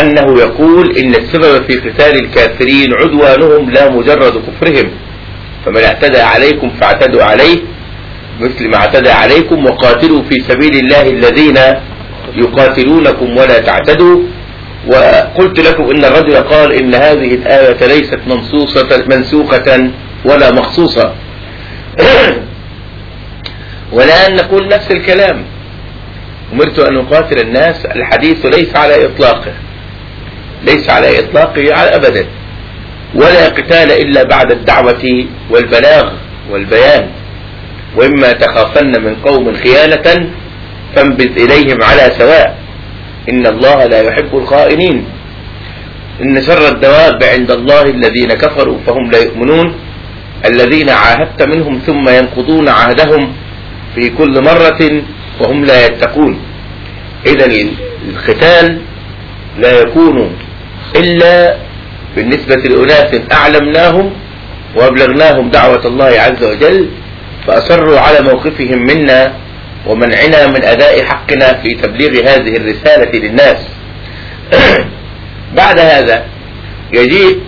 أنه يقول إن السبب في قتال الكافرين عدوانهم لا مجرد كفرهم فمن اعتدى عليكم فاعتدوا عليه مثل ما اعتدى عليكم وقاتلوا في سبيل الله الذين يقاتلونكم ولا تعتدوا. وقلت لكم إن الرجل قال إن هذه الآية ليست منصوصة منسوخة ولا مخصوصة. ولا أن نقول نفس الكلام. أمرت أن أقاتل الناس. الحديث ليس على إطلاقه. ليس على إطلاقه على أبدا. ولا قتال إلا بعد الدعوة والبلاغ والبيان. وإما تخافن من قوم خيانة فانبذ إليهم على سواء. إن الله لا يحب الخائنين. إن شر الدواب عند الله الذين كفروا فهم لا يؤمنون. الذين عاهدت منهم ثم ينقضون عهدهم في كل مرة وهم لا يتقون. إذا الختال لا يكون إلا بالنسبة لأناس أعلمناهم وأبلغناهم دعوة الله عز وجل فأصروا على موقفهم منا ومنعنا من أداء حقنا في تبليغ هذه الرسالة للناس. بعد هذا يجيء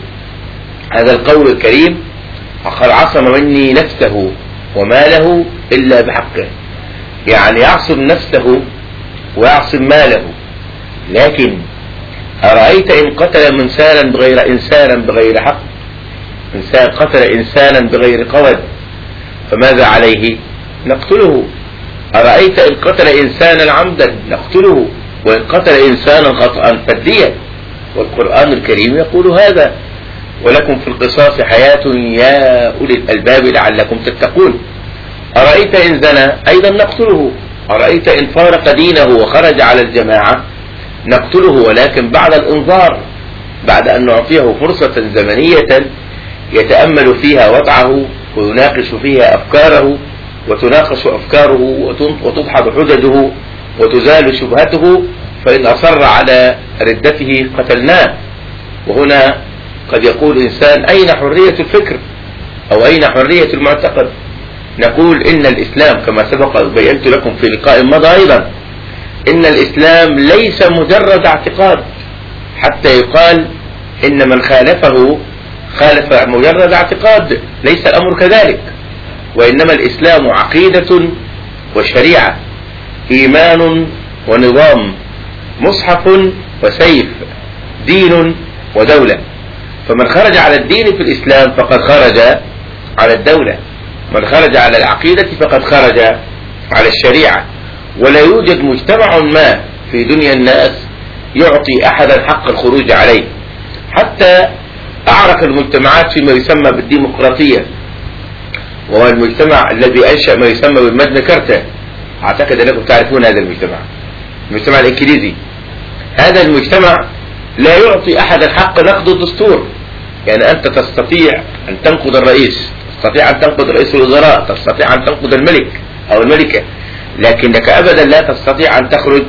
هذا القول الكريم فقد عصم مني نفسه وماله إلا بحقه. يعني يعصم نفسه ويعصم ماله. لكن أرأيت إن قتل إنسانا بغير إنسانا بغير حق؟ إنسان قتل إنسانا بغير قود فماذا عليه؟ نقتله. أرأيت إن قتل إنسانا عمدا نقتله. وإن قتل إنسانا خطأ فديا والقرآن الكريم يقول هذا. ولكم في القصاص حياة يا أولي الألباب لعلكم تتقون. أرأيت إن زنى؟ أيضا نقتله. أرأيت إن فارق دينه وخرج على الجماعة؟ نقتله. ولكن بعد الإنظار بعد أن نعطيه فرصة زمنية يتأمل فيها وضعه ويناقش فيها أفكاره. وتناقش أفكاره وتضحض حججه وتزال شبهته فإن أصر على ردته قتلناه. وهنا قد يقول إنسان أين حرية الفكر؟ أو أين حرية المعتقد؟ نقول إن الإسلام كما سبق بينت لكم في لقاء مضى أيضا إن الإسلام ليس مجرد اعتقاد حتى يقال إن من خالفه خالف مجرد اعتقاد ليس الأمر كذلك. وإنما الإسلام عقيدة وشريعة إيمان ونظام مصحف وسيف دين ودولة. فمن خرج على الدين في الإسلام فقد خرج على الدولة. من خرج على العقيدة فقد خرج على الشريعة. ولا يوجد مجتمع ما في دنيا الناس يعطي أحدا حق الخروج عليه. حتى أعرف المجتمعات فيما يسمى بالديمقراطية. وهو المجتمع الذي أنشأ ما يسمى بالمجنة كارتا أعتقد أنكم تعرفون هذا المجتمع. المجتمع الإنكليزي. هذا المجتمع لا يعطي أحد الحق نقد الدستور. يعني أنت تستطيع أن تنقض الرئيس تستطيع أن تنقض رئيس الوزراء تستطيع أن تنقض الملك أو الملكة. لكنك أبدا لا تستطيع أن تخرج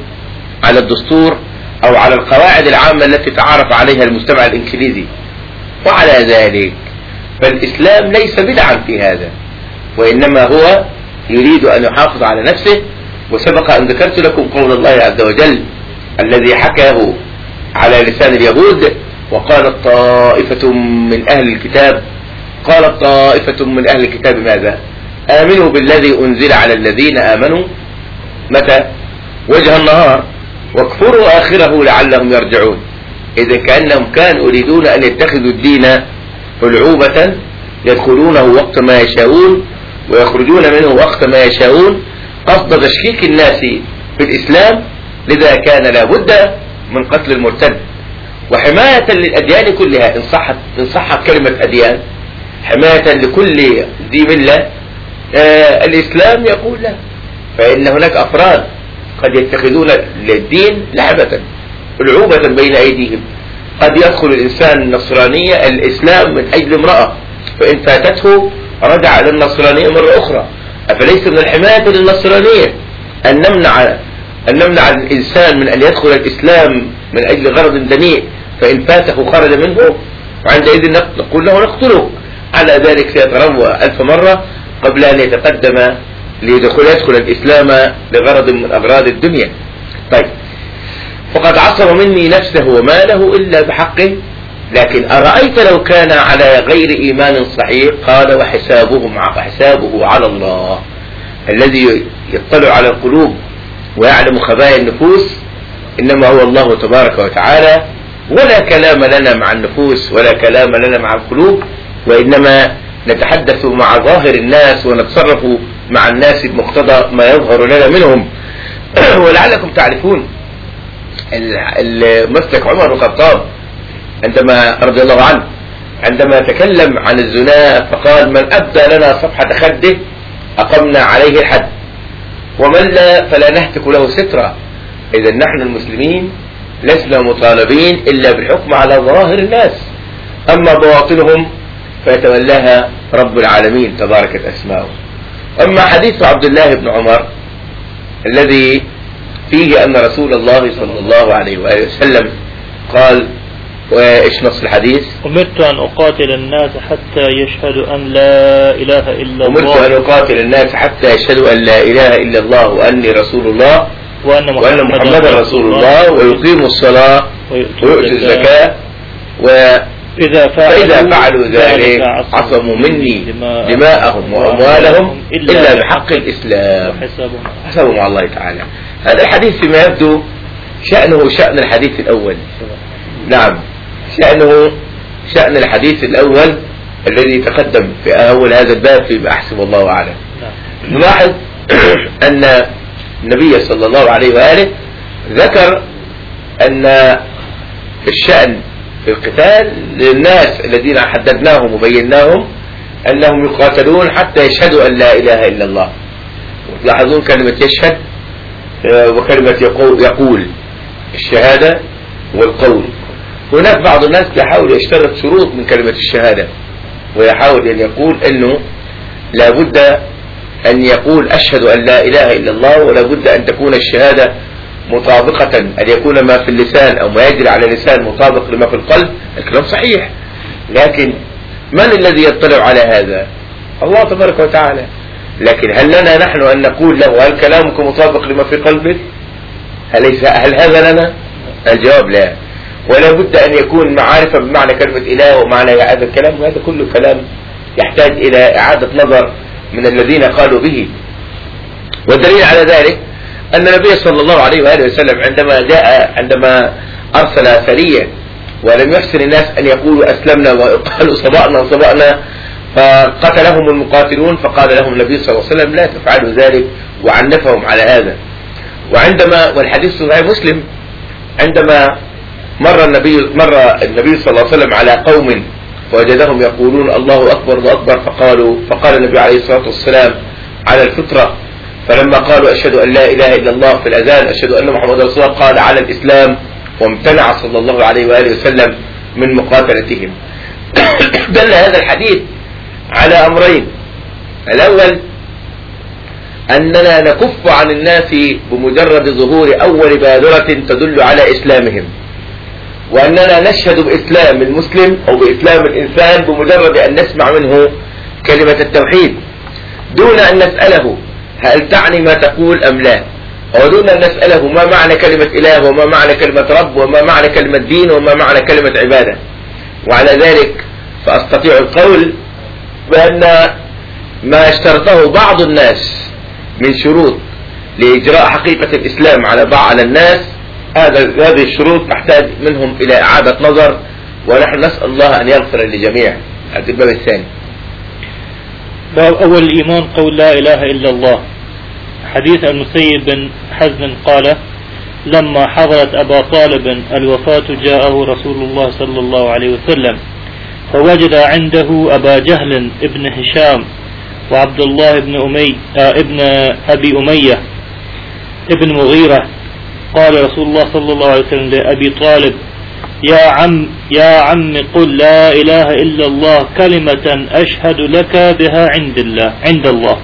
على الدستور أو على القواعد العامة التي تعارف عليها المجتمع الإنكليزي. وعلى ذلك فالإسلام ليس بدعا في هذا. وإنما هو يريد أن يحافظ على نفسه وسبق أن ذكرت لكم قول الله عز وجل الذي حكاه على لسان اليهود وقالت طائفة من أهل الكتاب قالت طائفة من أهل الكتاب ماذا؟ آمنوا بالذي أنزل على الذين آمنوا. متى؟ وجه النهار. واكفروا آخره لعلهم يرجعون. إذا كأنهم كانوا يريدون أن يتخذوا الدين ألعوبة يدخلونه وقت ما يشاءون. ويخرجون منه وقت ما يشاءون قصد تشكيك الناس في الإسلام لذا كان لابد من قتل المرتد. وحماية للأديان كلها إن صحت, إن صحت كلمة أديان حماية لكل ذي ملة آه، الإسلام يقول له فإن هناك أفراد قد يتخذون للدين لعبة العوبة بين أيديهم. قد يدخل الإنسان النصرانية الإسلام من أجل امرأة فإن فاتته رجع للنصرانية مرة أخرى. أفليس من الحماية للنصرانية؟ أن نمنع أن نمنع الإنسان من أن يدخل الإسلام من أجل غرض دنيء فإن فاته خرج منه وعندئذ نقول له نقتله. على ذلك سيتروى ألف مرة قبل أن يتقدم ليدخل يدخل الإسلام لغرض من أغراض الدنيا. طيب. فقد عصم مني نفسه وماله إلا بحقه لكن أرأيت لو كان على غير إيمان صحيح؟ قال وحسابهم حسابه على الله. الذي يطلع على القلوب ويعلم خبايا النفوس إنما هو الله تبارك وتعالى. ولا كلام لنا مع النفوس ولا كلام لنا مع القلوب وإنما نتحدث مع ظاهر الناس ونتصرف مع الناس بمقتضى ما يظهر لنا منهم. ولعلكم تعرفون المسلك عمر بن الخطاب عندما رضي الله عنه عندما تكلم عن الزنا فقال من أبدى لنا صفحة خده أقمنا عليه الحد ومن لا فلا نهتك له سترا إذا نحن المسلمين لسنا مطالبين إلا بالحكم على ظواهر الناس. أما بواطنهم فيتولاها رب العالمين تباركت أسماؤه. أما حديث عبد الله بن عمر الذي فيه أن رسول الله صلى الله عليه وآله وسلم قال وايش نص الحديث؟ أمرت أن أقاتل الناس حتى يشهدوا أن لا إله إلا الله. أمرت أن أقاتل الناس حتى يشهدوا أن لا إله إلا الله وأني رسول الله وأن محمدا وأن محمد رسول الله. ويقيموا الصلاة ويؤتوا الزكاة. و إذا فعلوا, فإذا فعلوا ذلك عصموا مني دماءهم وأموالهم إلا بحق الإسلام. حسبهم على الله تعالى. هذا الحديث فيما يبدو شأنه شأن الحديث الأول. نعم. شأنه شأن الحديث الأول الذي تقدم في أول هذا الباب فيما أحسب الله أعلم. نعم. نلاحظ أن النبي صلى الله عليه وآله ذكر أن الشأن في القتال للناس الذين حددناهم وبيناهم أنهم يقاتلون حتى يشهدوا أن لا إله إلا الله. وتلاحظون كلمة يشهد آه، وكلمة يقول الشهادة والقول. هناك بعض الناس يحاول يشترط شروط من كلمة الشهادة ويحاول أن يقول أنه لابد أن يقول أشهد أن لا إله إلا الله ولابد أن تكون الشهادة مطابقة أن يكون ما في اللسان أو ما يجري على اللسان مطابق لما في القلب الكلام صحيح. لكن من الذي يطلع على هذا؟ الله تبارك وتعالى. لكن هل لنا نحن أن نقول له هل كلامك مطابق لما في قلبك؟ هل, هل هذا لنا؟ الجواب لا. ولا بد أن يكون معارفا بمعنى كلمة إله ومعنى هذا الكلام وهذا كله كلام يحتاج إلى إعادة نظر من الذين قالوا به. والدليل على ذلك أن النبي صلى الله عليه وآله وسلم عندما جاء عندما أرسل سرية ولم يحسن الناس أن يقولوا أسلمنا وقالوا صبأنا صبأنا فقتلهم المقاتلون فقال لهم النبي صلى الله عليه وسلم لا تفعلوا ذلك وعنفهم على هذا. وعندما والحديث صحيح مسلم عندما مر النبي مر النبي صلى الله عليه وسلم على قوم فوجدهم يقولون الله أكبر واكبر فقالوا فقال النبي عليه الصلاة والسلام على الفطرة. فلما قالوا أشهد أن لا إله إلا الله في الأذان أشهد أن محمد رسول الله قال على الإسلام وامتنع صلى الله عليه وآله وسلم من مقاتلتهم. دل هذا الحديث على أمرين. الأول أننا نكف عن الناس بمجرد ظهور أول بادرة تدل على إسلامهم. وأننا نشهد بإسلام المسلم أو بإسلام الإنسان بمجرد أن نسمع منه كلمة التوحيد دون أن نسأله هل تعني ما تقول أم لا أو دون أن نسأله ما معنى كلمة إله وما معنى كلمة رب وما معنى كلمة دين وما معنى كلمة عبادة وعلى ذلك فأستطيع القول بأن ما اشترطه بعض الناس من شروط لإجراء حقيقة الإسلام على بعض الناس هذا هذه الشروط تحتاج منهم إلى إعادة نظر ونحن نسأل الله أن يغفر للجميع. هذا الباب الثاني. باب أول الإيمان قول لا إله إلا الله. حديث المسيب بن حزم قال لما حضرت أبا طالب الوفاة جاءه رسول الله صلى الله عليه وسلم فوجد عنده أبا جهل ابن هشام وعبد الله بن أمي آه، ابن أبي أمية ابن مغيرة قال رسول الله صلى الله عليه وسلم لأبي طالب يا عم يا عم قل لا إله إلا الله كلمة أشهد لك بها عند الله عند الله.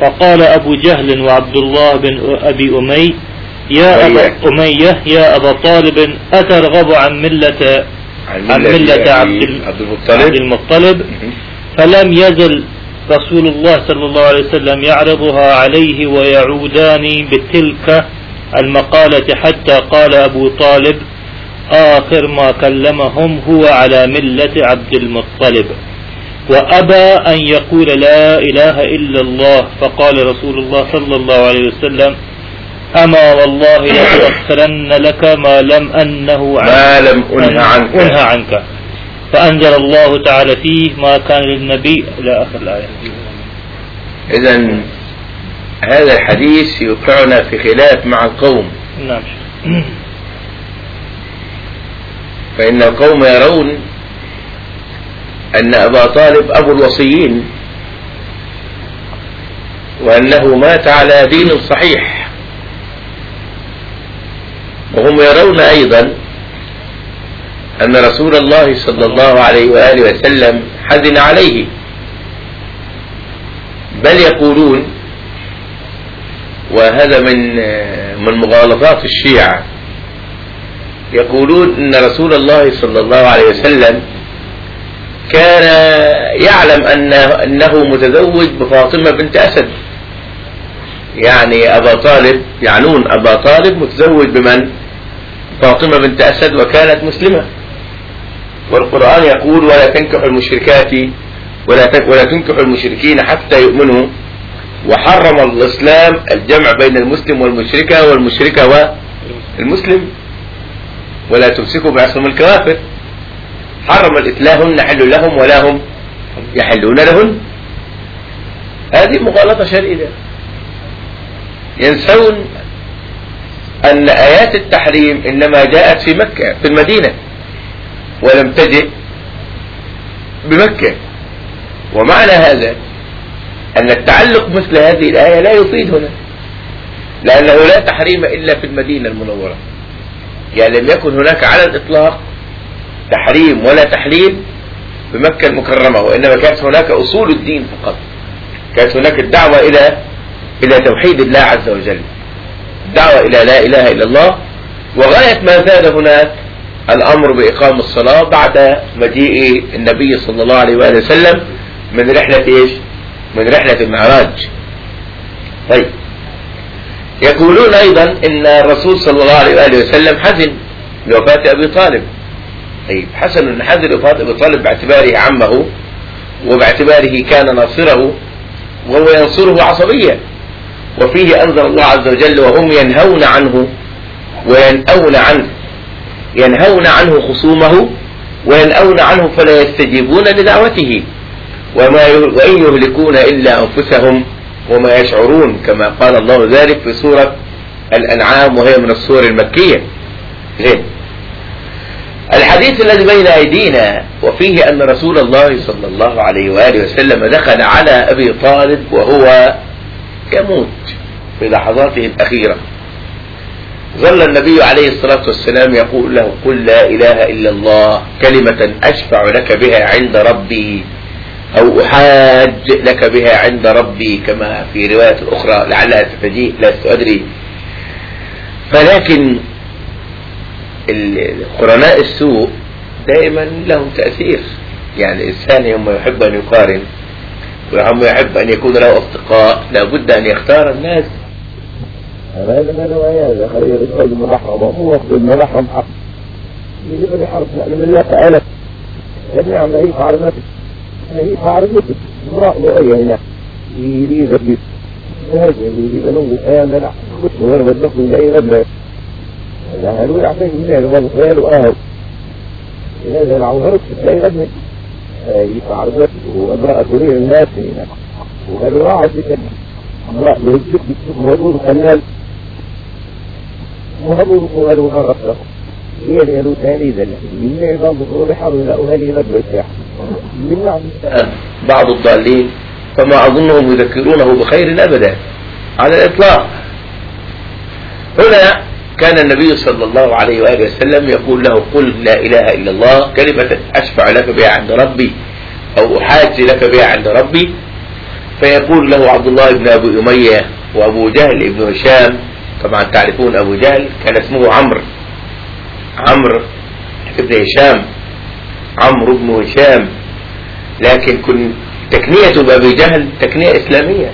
فقال أبو جهل وعبد الله بن أبي أمي يا أبا أمية. يا أبا طالب أترغب عن ملة عن ملة عبد المطلب. فلم يزل رسول الله صلى الله عليه وسلم يعرضها عليه ويعودان بتلك المقالة حتى قال أبو طالب آخر ما كلمهم هو على ملة عبد المطلب. وأبى أن يقول لا إله إلا الله فقال رسول الله صلى الله عليه وسلم أما والله لأغفرن لك ما لم أنه عنك. ما لم أنه عنك, أنهى عنك. فأنزل الله تعالى فيه ما كان للنبي. لا آخر الآية. إذن هذا الحديث يوقعنا في خلاف مع القوم. نعم. فإن القوم يرون أن أبا طالب أبو الوصيين وأنه مات على دين صحيح. وهم يرون أيضا أن رسول الله صلى الله عليه وآله وسلم حزن عليه. بل يقولون وهذا من من مغالطات الشيعة. يقولون أن رسول الله صلى الله عليه وسلم كان يعلم أنه, أنه متزوج بفاطمة بنت أسد. يعني أبا طالب يعنون أبا طالب متزوج بمن؟ فاطمة بنت أسد وكانت مسلمة. والقرآن يقول ولا تنكح المشركات ولا ولا تنكح المشركين حتى يؤمنوا وحرم الإسلام الجمع بين المسلم والمشركة والمشركة والمسلم ولا تمسكوا بعصم الكوافر. حرم الإتلاهن نحل لهم ولا هم يحلون لهن. هذه مغالطة شديدة ينسون أن آيات التحريم إنما جاءت في مكة في المدينة ولم تجئ بمكة. ومعنى هذا أن التعلق مثل هذه الآية لا يفيد هنا. لأنه لا تحريم إلا في المدينة المنورة. يعني لم يكن هناك على الإطلاق تحريم ولا تحليل بمكة المكرمة وإنما كانت هناك أصول الدين فقط. كانت هناك الدعوة إلى إلى توحيد الله عز وجل. الدعوة إلى لا إله إلا الله. وغاية ما زاد هناك الأمر بإقام الصلاة بعد مجيء النبي صلى الله عليه وآله وسلم من رحلة إيش؟ من رحلة المعراج. طيب. يقولون أيضا أن الرسول صلى الله عليه وآله وسلم حزن لوفاة أبي طالب. طيب. حسن أن حزن لوفاة أبي طالب باعتباره عمه وباعتباره كان ناصره وهو ينصره عصبية وفيه أنزل الله عز وجل وهم ينهون عنه وينأون عنه. ينهون عنه خصومه وينأون عنه فلا يستجيبون لدعوته. وما يهلكون إلا أنفسهم وما يشعرون كما قال الله ذلك في سورة الأنعام وهي من السور المكية. ليه؟ الحديث الذي بين أيدينا وفيه أن رسول الله صلى الله عليه وآله وسلم دخل على أبي طالب وهو يموت في لحظاته الأخيرة. ظل النبي عليه الصلاة والسلام يقول له قل لا إله إلا الله كلمة أشفع لك بها عند ربي. أو أحاج لك بها عند ربي كما في رواية أخرى لعلها ستجيء لست أدري فلكن قرناء السوء دائما لهم تأثير. يعني الإنسان يوم يحب أن يقارن ويوم يحب أن يكون له أصدقاء لابد أن يختار الناس. هذا هذا وهذا أخي الخير مرحبا هو المرحم حق. يجب أن يحرص لأن الله تعالى جميعا لا يقع على نفسه. نہیں فارغ مرأة يريد الجسم يريد أنه آمن وغير الدخل إلى غبنا قالوا يعطيه من الوضع قالوا آهو لذا العوهرك تلاقي غبنا يتعرضت وأبرأة تريع الناس هنا وقالوا راعت لك امرأة يهجك بالسوق وهدوه الخلال وهدوه قالوا غرفته هي الهلو تاني ذلك من العظام بطول حر لأوهالي غبنا الساحة بعض الضالين فما أظنهم يذكرونه بخير أبدا على الإطلاق. هنا كان النبي صلى الله عليه وآله وسلم يقول له قل لا إله إلا الله كلمة أشفع لك بها عند ربي أو أحاج لك بها عند ربي. فيقول له عبد الله بن أبو أمية وأبو جهل بن هشام طبعا تعرفون أبو جهل كان اسمه عمرو. عمرو بن هشام. عمرو بن هشام. لكن كن تكنية أبي جهل تكنية إسلامية.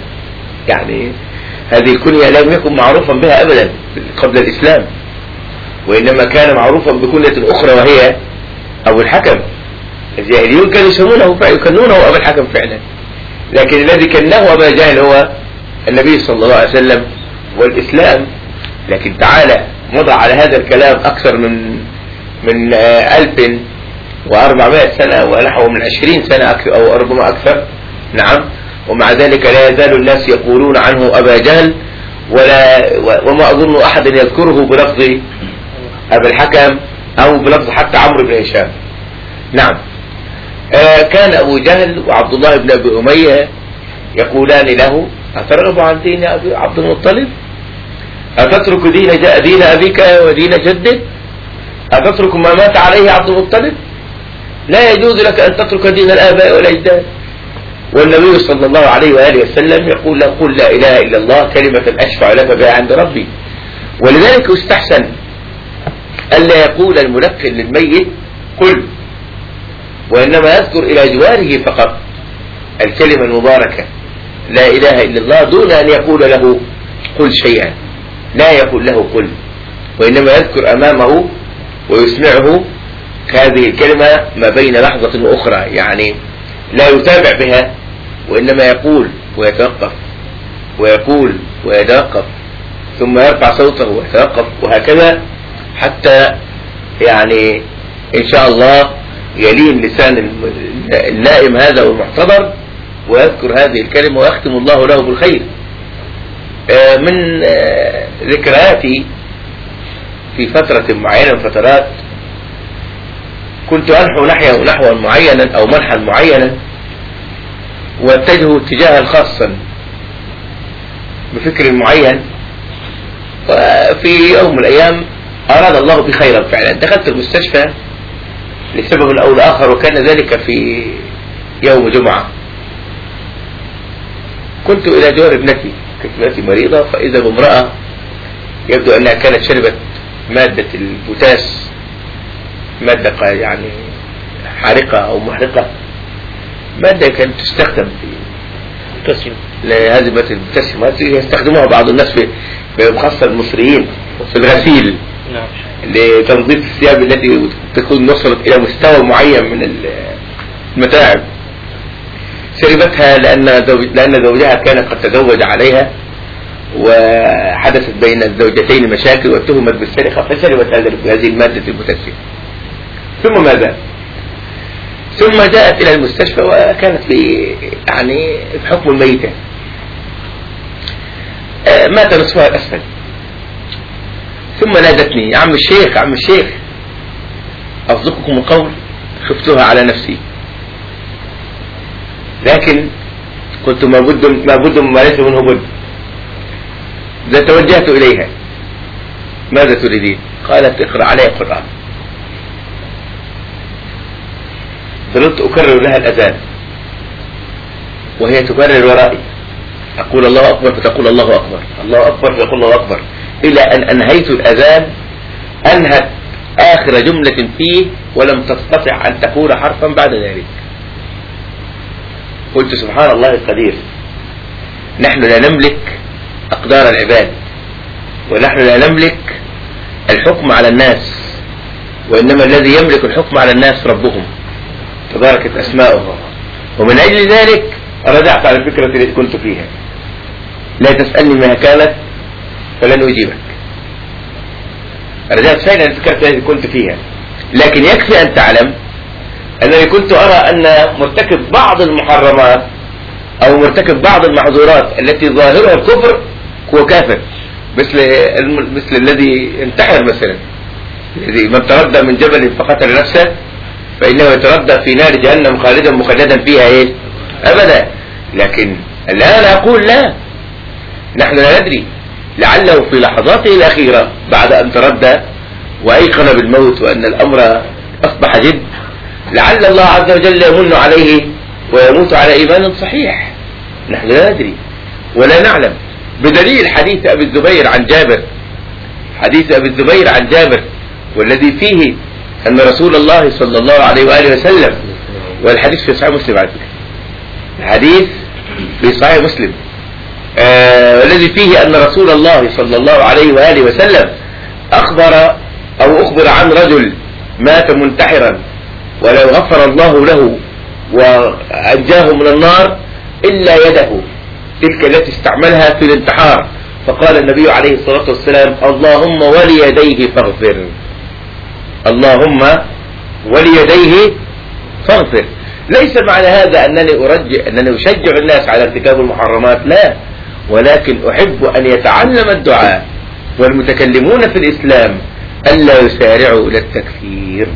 يعني هذه الكنية لم يكن معروفا بها أبدا قبل الإسلام. وإنما كان معروفا بكنية أخرى وهي أبو الحكم. الجاهليون كانوا يسمونه يكنونه أبو الحكم فعلا. لكن الذي كناه أبا جهل هو النبي صلى الله عليه وسلم والإسلام. لكن تعالى مضى على هذا الكلام أكثر من من آه، ألف و400 سنة ونحو من 20 سنة أو ربما أكثر. نعم. ومع ذلك لا يزال الناس يقولون عنه أبا جهل ولا وما أظن أحد يذكره بلفظ أبا الحكم أو بلفظ حتى عمرو بن هشام. نعم. آه، كان أبو جهل وعبد الله بن أبي أمية يقولان له أترغب عن دين أبي عبد المطلب؟ أتترك دين دين أبيك ودين جدك؟ أتترك ما مات عليه عبد المطلب؟ لا يجوز لك أن تترك دين الآباء والأجداد. والنبي صلى الله عليه وآله وسلم يقول له قل لا إله إلا الله كلمة أشفع لك بها عند ربي. ولذلك يستحسن ألا يقول الملكن للميت قل وإنما يذكر إلى جواره فقط. الكلمة المباركة لا إله إلا الله دون أن يقول له قل شيئا. لا يقول له قل وإنما يذكر أمامه ويسمعه هذه الكلمة ما بين لحظة وأخرى يعني لا يتابع بها وإنما يقول ويتوقف ويقول ويتوقف ثم يرفع صوته ويتوقف وهكذا حتى يعني إن شاء الله يلين لسان اللائم هذا والمحتضر ويذكر هذه الكلمة ويختم الله له بالخير. آه، من آه، ذكرياتي في فترة معينة من فترات كنت أنحو نحو, نحو معينا أو منحا معينا واتجه اتجاها خاصا بفكر معين. وفي يوم من الأيام أراد الله بي خيرا فعلا. دخلت المستشفى لسبب أو لآخر وكان ذلك في يوم جمعة. كنت إلى جوار ابنتي كانت ابنتي مريضة فإذا بامرأة يبدو أنها كانت شربت مادة البوتاس. مادة يعني حارقة أو محرقة مادة كانت تستخدم في تسلم لهزمة التسليمات يستخدموها بعض الناس في خاصة المصريين في الغسيل نعم. لتنظيف الثياب التي تكون وصلت إلى مستوى معين من المتاعب. شربتها لأن لأن زوجها كان قد تزوج عليها وحدثت بين الزوجتين مشاكل واتهمت بالسرقة فشربت هذه المادة المتسمة ثم ماذا ثم جاءت إلى المستشفى وكانت في يعني بحكم الميتة. آه، مات نصفها الأسفل. ثم نادتني يا عم الشيخ عم الشيخ أصدقكم القول خفتها على نفسي. لكن كنت ما بد ما بد ما ليس منه بد. إذا توجهت إليها ماذا تريدين؟ قالت اقرأ علي القرآن فضلت أكرر لها الأذان. وهي تكرر ورائي. أقول الله أكبر فتقول الله أكبر. الله أكبر فتقول الله أكبر. إلى أن أنهيت الأذان أنهت آخر جملة فيه ولم تستطع أن تقول حرفا بعد ذلك. قلت سبحان الله القدير. نحن لا نملك أقدار العباد ونحن لا نملك الحكم على الناس وإنما الذي يملك الحكم على الناس ربهم. تباركت أسماؤها ومن أجل ذلك رجعت على الفكرة التي كنت فيها. لا تسألني ما كانت فلن أجيبك. رجعت فعلا الفكرة التي كنت فيها. لكن يكفي أن تعلم أنني كنت أرى أن مرتكب بعض المحرمات أو مرتكب بعض المحظورات التي ظاهرها الكفر هو كافر. مثل مثل الذي انتحر مثلا. الذي من تردى من جبل فقتل نفسه فإنه يتردى في نار جهنم خالدا مخلدا فيها إيه أبدا. لكن الآن أقول لا. نحن لا ندري. لعله في لحظاته الأخيرة بعد أن تردى وأيقن بالموت وأن الأمر أصبح جد لعل الله عز وجل يمن عليه ويموت على إيمان صحيح. نحن لا ندري ولا نعلم. بدليل حديث أبي الزبير عن جابر حديث أبي الزبير عن جابر والذي فيه أن رسول الله صلى الله عليه وآله وسلم والحديث في صحيح مسلم عادي الحديث في صحيح مسلم. آه، والذي فيه أن رسول الله صلى الله عليه وآله وسلم أخبر أو أخبر عن رجل مات منتحرا ولو غفر الله له وأنجاه من النار إلا يده. تلك التي استعملها في الانتحار. فقال النبي عليه الصلاة والسلام اللهم وليديه فاغفر. اللهم وليديه فاغفر. ليس معنى هذا أنني أرجع أنني أشجع الناس على ارتكاب المحرمات لا. ولكن أحب أن يتعلم الدعاء والمتكلمون في الإسلام ألا يسارعوا إلى التكفير.